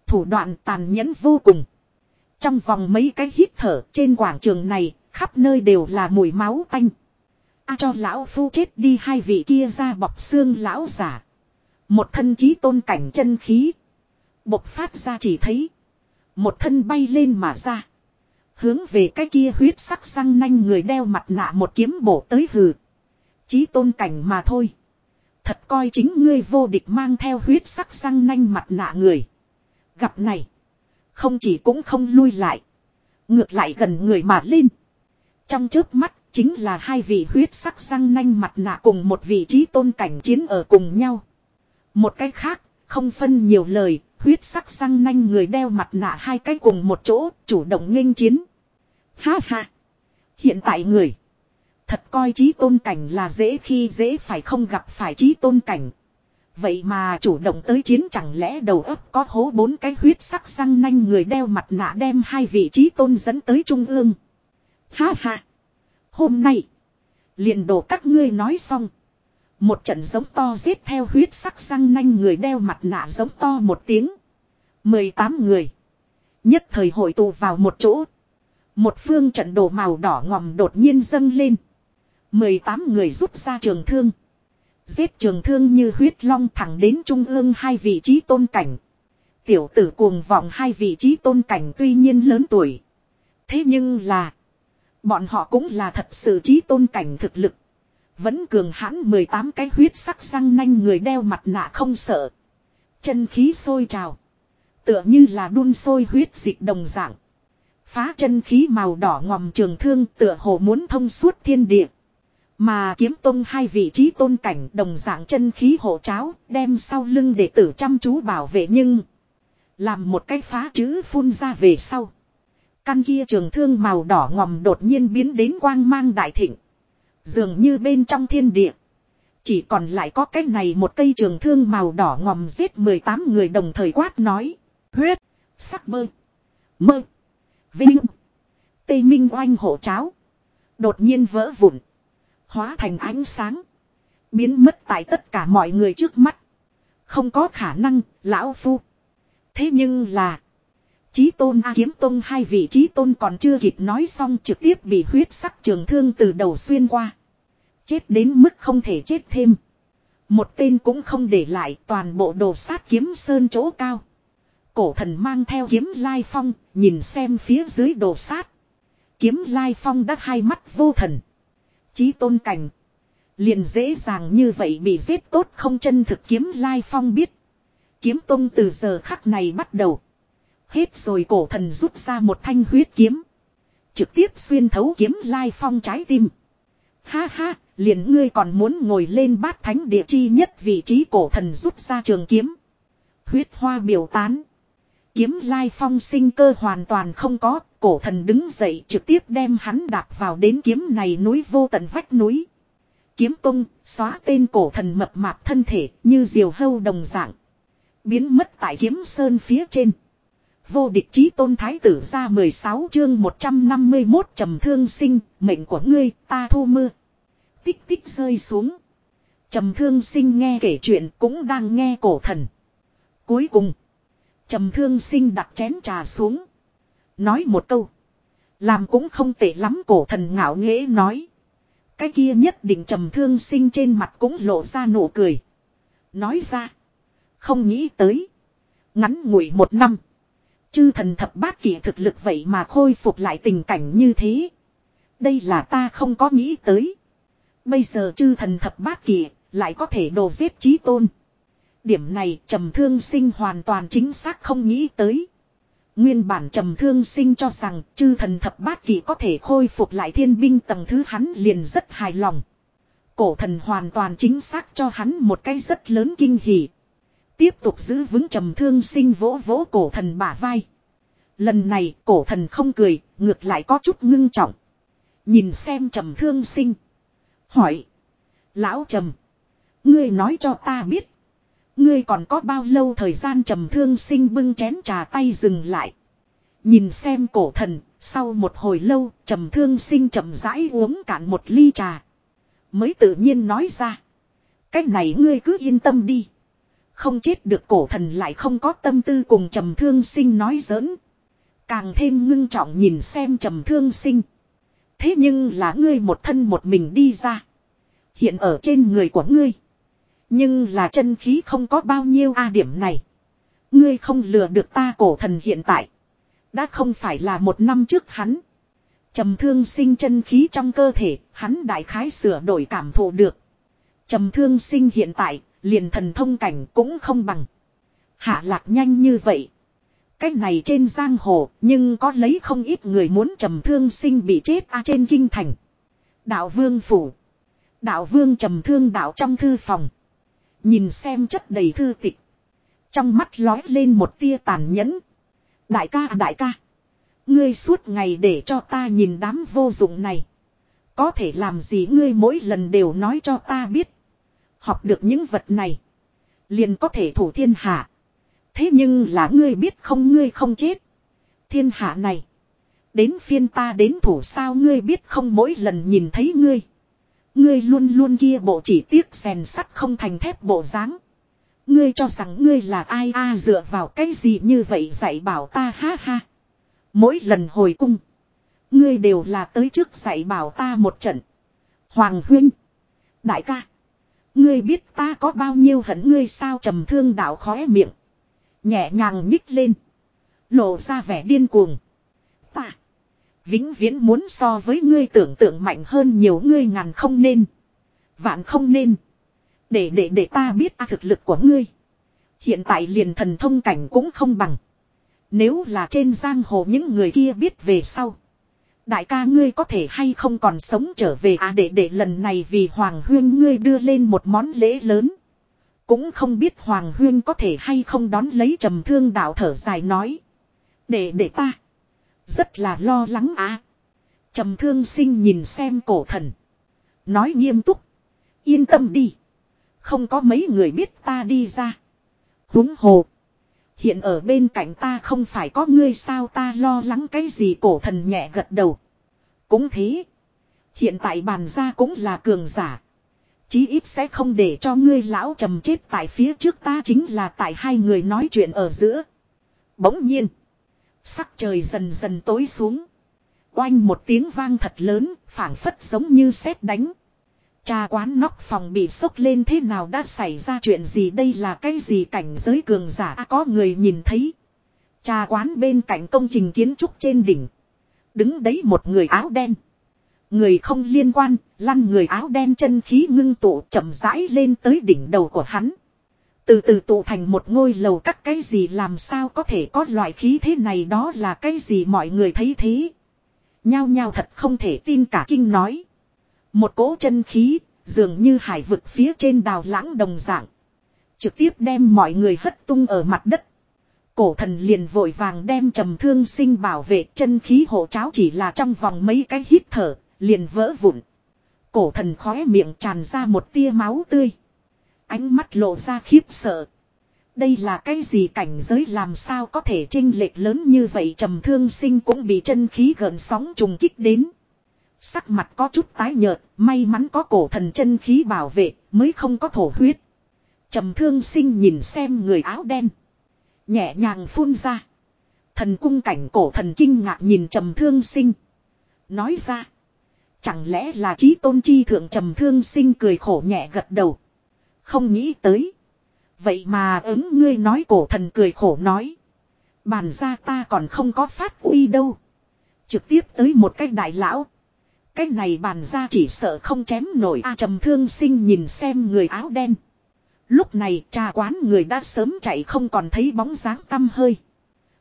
Thủ đoạn tàn nhẫn vô cùng. Trong vòng mấy cái hít thở trên quảng trường này, khắp nơi đều là mùi máu tanh. A cho lão phu chết đi hai vị kia ra bọc xương lão giả. Một thân trí tôn cảnh chân khí. Bộc phát ra chỉ thấy. Một thân bay lên mà ra. Hướng về cái kia huyết sắc răng nanh người đeo mặt nạ một kiếm bổ tới hừ. Chí tôn cảnh mà thôi. Thật coi chính ngươi vô địch mang theo huyết sắc răng nanh mặt nạ người. Gặp này. Không chỉ cũng không lui lại. Ngược lại gần người mà lên. Trong trước mắt chính là hai vị huyết sắc răng nanh mặt nạ cùng một vị trí tôn cảnh chiến ở cùng nhau. Một cách khác, không phân nhiều lời, huyết sắc răng nanh người đeo mặt nạ hai cái cùng một chỗ, chủ động nghênh chiến. Ha ha! Hiện tại người, thật coi trí tôn cảnh là dễ khi dễ phải không gặp phải trí tôn cảnh. Vậy mà chủ động tới chiến chẳng lẽ đầu ấp có hố bốn cái huyết sắc răng nanh người đeo mặt nạ đem hai vị trí tôn dẫn tới trung ương. Ha ha! Hôm nay, liền đổ các ngươi nói xong. Một trận giống to giết theo huyết sắc răng nanh người đeo mặt nạ giống to một tiếng. 18 người. Nhất thời hội tụ vào một chỗ. Một phương trận đồ màu đỏ ngòm đột nhiên dâng lên. 18 người rút ra trường thương. Giết trường thương như huyết long thẳng đến trung ương hai vị trí tôn cảnh. Tiểu tử cuồng vọng hai vị trí tôn cảnh tuy nhiên lớn tuổi. Thế nhưng là. Bọn họ cũng là thật sự trí tôn cảnh thực lực. Vẫn cường hãn 18 cái huyết sắc răng nanh người đeo mặt nạ không sợ. Chân khí sôi trào. Tựa như là đun sôi huyết dịch đồng dạng. Phá chân khí màu đỏ ngòm trường thương tựa hồ muốn thông suốt thiên địa. Mà kiếm tông hai vị trí tôn cảnh đồng dạng chân khí hộ cháo, đem sau lưng để tử chăm chú bảo vệ nhưng. Làm một cái phá chữ phun ra về sau. Căn kia trường thương màu đỏ ngòm đột nhiên biến đến quang mang đại thịnh. Dường như bên trong thiên địa. Chỉ còn lại có cái này một cây trường thương màu đỏ ngòm giết 18 người đồng thời quát nói. Huyết, sắc mơ, mơ, vinh. Tây Minh oanh hộ cháo. Đột nhiên vỡ vụn. Hóa thành ánh sáng. Biến mất tại tất cả mọi người trước mắt. Không có khả năng, lão phu. Thế nhưng là. Chí tôn A kiếm tôn hai vị chí tôn còn chưa kịp nói xong trực tiếp bị huyết sắc trường thương từ đầu xuyên qua. Chết đến mức không thể chết thêm. Một tên cũng không để lại toàn bộ đồ sát kiếm sơn chỗ cao. Cổ thần mang theo kiếm lai phong, nhìn xem phía dưới đồ sát. Kiếm lai phong đã hai mắt vô thần. Chí tôn cảnh. Liền dễ dàng như vậy bị giết tốt không chân thực kiếm lai phong biết. Kiếm tôn từ giờ khắc này bắt đầu. Hết rồi cổ thần rút ra một thanh huyết kiếm. Trực tiếp xuyên thấu kiếm lai phong trái tim. Ha ha, liền ngươi còn muốn ngồi lên bát thánh địa chi nhất vị trí cổ thần rút ra trường kiếm. Huyết hoa biểu tán. Kiếm lai phong sinh cơ hoàn toàn không có, cổ thần đứng dậy trực tiếp đem hắn đạp vào đến kiếm này núi vô tận vách núi. Kiếm tung, xóa tên cổ thần mập mạp thân thể như diều hâu đồng dạng. Biến mất tại kiếm sơn phía trên. Vô địch chí tôn thái tử ra 16 chương 151 trầm thương sinh, mệnh của ngươi, ta thu mưa. Tích tích rơi xuống. Trầm thương sinh nghe kể chuyện cũng đang nghe cổ thần. Cuối cùng, trầm thương sinh đặt chén trà xuống. Nói một câu. Làm cũng không tệ lắm cổ thần ngạo nghễ nói. Cái kia nhất định trầm thương sinh trên mặt cũng lộ ra nụ cười. Nói ra. Không nghĩ tới. Ngắn ngủi một năm. Chư thần thập bát kỷ thực lực vậy mà khôi phục lại tình cảnh như thế. Đây là ta không có nghĩ tới. Bây giờ chư thần thập bát kỷ lại có thể đồ giết chí tôn. Điểm này trầm thương sinh hoàn toàn chính xác không nghĩ tới. Nguyên bản trầm thương sinh cho rằng chư thần thập bát kỷ có thể khôi phục lại thiên binh tầng thứ hắn liền rất hài lòng. Cổ thần hoàn toàn chính xác cho hắn một cái rất lớn kinh hỉ. Tiếp tục giữ vững trầm thương sinh vỗ vỗ cổ thần bả vai. Lần này cổ thần không cười, ngược lại có chút ngưng trọng. Nhìn xem trầm thương sinh. Hỏi. Lão trầm. Ngươi nói cho ta biết. Ngươi còn có bao lâu thời gian trầm thương sinh bưng chén trà tay dừng lại. Nhìn xem cổ thần, sau một hồi lâu, trầm thương sinh chậm rãi uống cạn một ly trà. Mới tự nhiên nói ra. Cách này ngươi cứ yên tâm đi. Không chết được cổ thần lại không có tâm tư cùng trầm thương sinh nói giỡn. Càng thêm ngưng trọng nhìn xem trầm thương sinh. Thế nhưng là ngươi một thân một mình đi ra. Hiện ở trên người của ngươi. Nhưng là chân khí không có bao nhiêu a điểm này. Ngươi không lừa được ta cổ thần hiện tại. Đã không phải là một năm trước hắn. Trầm thương sinh chân khí trong cơ thể, hắn đại khái sửa đổi cảm thụ được. Trầm thương sinh hiện tại, liền thần thông cảnh cũng không bằng. Hạ lạc nhanh như vậy. Cái này trên giang hồ, nhưng có lấy không ít người muốn trầm thương sinh bị chết a trên kinh thành. Đạo vương phủ. Đạo vương trầm thương đạo trong thư phòng. Nhìn xem chất đầy thư tịch. Trong mắt lói lên một tia tàn nhẫn. Đại ca đại ca. Ngươi suốt ngày để cho ta nhìn đám vô dụng này. Có thể làm gì ngươi mỗi lần đều nói cho ta biết. Học được những vật này. Liền có thể thủ thiên hạ. Thế nhưng là ngươi biết không, ngươi không chết. Thiên hạ này. Đến phiên ta đến thủ sao ngươi biết không, mỗi lần nhìn thấy ngươi. Ngươi luôn luôn kia bộ chỉ tiếc rèn sắt không thành thép bộ dáng. Ngươi cho rằng ngươi là ai, a, dựa vào cái gì như vậy dạy bảo ta, ha ha. Mỗi lần hồi cung. Ngươi đều là tới trước dạy bảo ta một trận. Hoàng huynh. Đại ca. Ngươi biết ta có bao nhiêu hận ngươi sao trầm thương đạo khóe miệng. Nhẹ nhàng nhích lên. Lộ ra vẻ điên cuồng. Ta. Vĩnh viễn muốn so với ngươi tưởng tượng mạnh hơn nhiều ngươi ngàn không nên. Vạn không nên. Để để để ta biết thực lực của ngươi. Hiện tại liền thần thông cảnh cũng không bằng. Nếu là trên giang hồ những người kia biết về sau. Đại ca ngươi có thể hay không còn sống trở về à để để lần này vì Hoàng Huyên ngươi đưa lên một món lễ lớn. Cũng không biết Hoàng Huyên có thể hay không đón lấy trầm thương đạo thở dài nói. Để để ta. Rất là lo lắng à. Trầm thương sinh nhìn xem cổ thần. Nói nghiêm túc. Yên tâm đi. Không có mấy người biết ta đi ra. Húng hồ. Hiện ở bên cạnh ta không phải có ngươi sao ta lo lắng cái gì cổ thần nhẹ gật đầu. Cũng thế. Hiện tại bàn ra cũng là cường giả. Chí ít sẽ không để cho ngươi lão trầm chết tại phía trước ta chính là tại hai người nói chuyện ở giữa. Bỗng nhiên. Sắc trời dần dần tối xuống. Oanh một tiếng vang thật lớn, phảng phất giống như sét đánh. Trà quán nóc phòng bị sốc lên thế nào đã xảy ra chuyện gì đây là cái gì cảnh giới cường giả à, có người nhìn thấy. Trà quán bên cạnh công trình kiến trúc trên đỉnh. Đứng đấy một người áo đen. Người không liên quan, lăn người áo đen chân khí ngưng tụ chậm rãi lên tới đỉnh đầu của hắn. Từ từ tụ thành một ngôi lầu các cái gì làm sao có thể có loại khí thế này đó là cái gì mọi người thấy thế. Nhao nhao thật không thể tin cả kinh nói. Một cỗ chân khí, dường như hải vực phía trên đào lãng đồng dạng. Trực tiếp đem mọi người hất tung ở mặt đất. Cổ thần liền vội vàng đem trầm thương sinh bảo vệ chân khí hộ cháo chỉ là trong vòng mấy cái hít thở, liền vỡ vụn. Cổ thần khóe miệng tràn ra một tia máu tươi. Ánh mắt lộ ra khiếp sợ. Đây là cái gì cảnh giới làm sao có thể trinh lệch lớn như vậy trầm thương sinh cũng bị chân khí gần sóng trùng kích đến. Sắc mặt có chút tái nhợt, may mắn có cổ thần chân khí bảo vệ, mới không có thổ huyết. Trầm thương sinh nhìn xem người áo đen. Nhẹ nhàng phun ra. Thần cung cảnh cổ thần kinh ngạc nhìn trầm thương sinh. Nói ra. Chẳng lẽ là trí tôn chi thượng trầm thương sinh cười khổ nhẹ gật đầu. Không nghĩ tới. Vậy mà ứng ngươi nói cổ thần cười khổ nói. Bàn ra ta còn không có phát uy đâu. Trực tiếp tới một cách đại lão. Cái này bàn ra chỉ sợ không chém nổi a trầm thương sinh nhìn xem người áo đen. Lúc này trà quán người đã sớm chạy không còn thấy bóng dáng tăm hơi.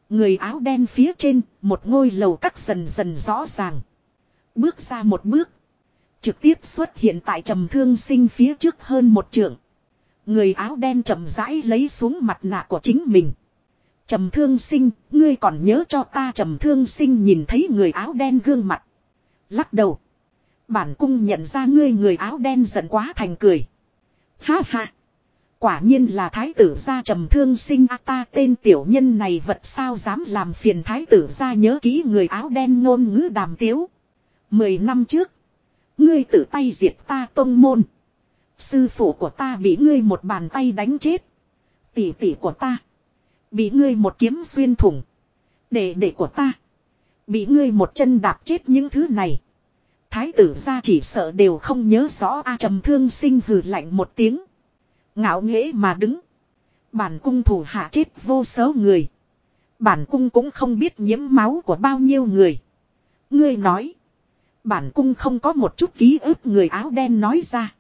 Người áo đen phía trên, một ngôi lầu cắt dần dần rõ ràng. Bước ra một bước. Trực tiếp xuất hiện tại trầm thương sinh phía trước hơn một trượng. Người áo đen chậm rãi lấy xuống mặt nạ của chính mình. Trầm thương sinh, ngươi còn nhớ cho ta trầm thương sinh nhìn thấy người áo đen gương mặt. Lắc đầu. Bản cung nhận ra ngươi người áo đen giận quá thành cười. Ha ha. Quả nhiên là thái tử gia trầm thương sinh a ta tên tiểu nhân này vật sao dám làm phiền thái tử gia nhớ kỹ người áo đen ngôn ngữ đàm tiếu. Mười năm trước. Ngươi tự tay diệt ta tông môn. Sư phụ của ta bị ngươi một bàn tay đánh chết. Tỷ tỷ của ta. Bị ngươi một kiếm xuyên thủng. Đệ đệ của ta. Bị ngươi một chân đạp chết những thứ này. Thái tử ra chỉ sợ đều không nhớ rõ A trầm thương sinh hừ lạnh một tiếng. Ngạo nghễ mà đứng. Bản cung thủ hạ chết vô số người. Bản cung cũng không biết nhiễm máu của bao nhiêu người. Ngươi nói. Bản cung không có một chút ký ức người áo đen nói ra.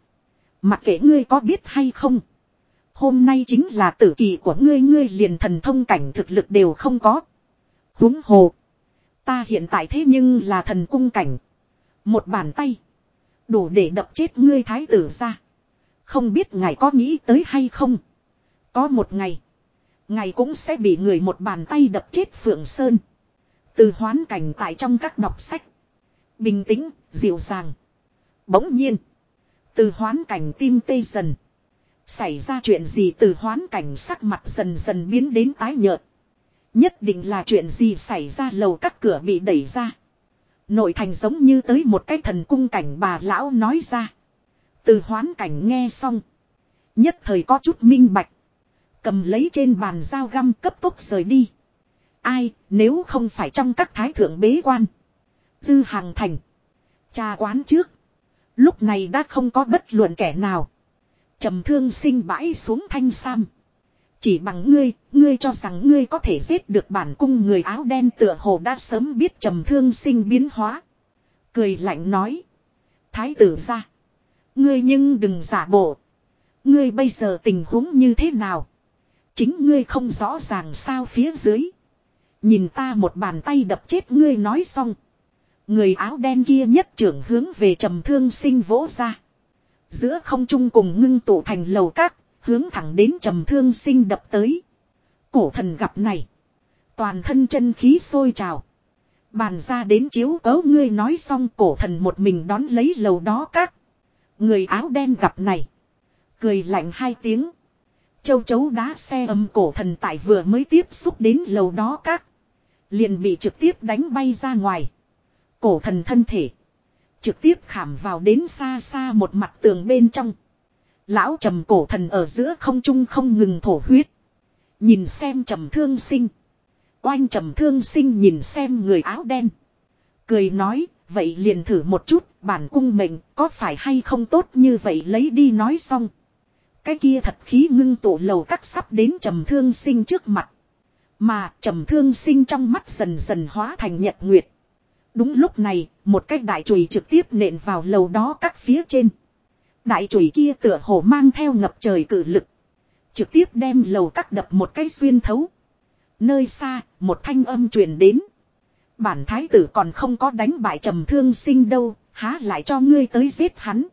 Mặc kệ ngươi có biết hay không. Hôm nay chính là tử kỳ của ngươi ngươi liền thần thông cảnh thực lực đều không có. huống hồ. Ta hiện tại thế nhưng là thần cung cảnh. Một bàn tay. Đủ để đập chết ngươi thái tử ra. Không biết ngài có nghĩ tới hay không. Có một ngày. Ngài cũng sẽ bị người một bàn tay đập chết Phượng Sơn. Từ hoán cảnh tại trong các đọc sách. Bình tĩnh, dịu dàng. Bỗng nhiên. Từ hoán cảnh tim tê dần. Xảy ra chuyện gì từ hoán cảnh sắc mặt dần dần biến đến tái nhợt. Nhất định là chuyện gì xảy ra lầu các cửa bị đẩy ra. Nội thành giống như tới một cái thần cung cảnh bà lão nói ra. Từ hoán cảnh nghe xong. Nhất thời có chút minh bạch. Cầm lấy trên bàn dao găm cấp tốc rời đi. Ai, nếu không phải trong các thái thượng bế quan. Dư hàng thành. cha quán trước. Lúc này đã không có bất luận kẻ nào. trầm thương sinh bãi xuống thanh sam. Chỉ bằng ngươi, ngươi cho rằng ngươi có thể giết được bản cung người áo đen tựa hồ đã sớm biết trầm thương sinh biến hóa. Cười lạnh nói. Thái tử ra. Ngươi nhưng đừng giả bộ. Ngươi bây giờ tình huống như thế nào? Chính ngươi không rõ ràng sao phía dưới. Nhìn ta một bàn tay đập chết ngươi nói xong. Người áo đen kia nhất trưởng hướng về trầm thương sinh vỗ ra. Giữa không trung cùng ngưng tụ thành lầu các, hướng thẳng đến trầm thương sinh đập tới. Cổ thần gặp này. Toàn thân chân khí sôi trào. Bàn ra đến chiếu cấu ngươi nói xong cổ thần một mình đón lấy lầu đó các. Người áo đen gặp này. Cười lạnh hai tiếng. Châu chấu đá xe âm cổ thần tại vừa mới tiếp xúc đến lầu đó các. Liền bị trực tiếp đánh bay ra ngoài. Cổ thần thân thể. Trực tiếp khảm vào đến xa xa một mặt tường bên trong. Lão trầm cổ thần ở giữa không trung không ngừng thổ huyết. Nhìn xem trầm thương sinh. Oanh trầm thương sinh nhìn xem người áo đen. Cười nói, vậy liền thử một chút, bản cung mệnh, có phải hay không tốt như vậy lấy đi nói xong. Cái kia thật khí ngưng tụ lầu các sắp đến trầm thương sinh trước mặt. Mà trầm thương sinh trong mắt dần dần hóa thành nhật nguyệt. Đúng lúc này, một cái đại chùy trực tiếp nện vào lầu đó các phía trên. Đại chùy kia tựa hồ mang theo ngập trời cử lực. Trực tiếp đem lầu các đập một cái xuyên thấu. Nơi xa, một thanh âm truyền đến. Bản thái tử còn không có đánh bại trầm thương sinh đâu, há lại cho ngươi tới giết hắn.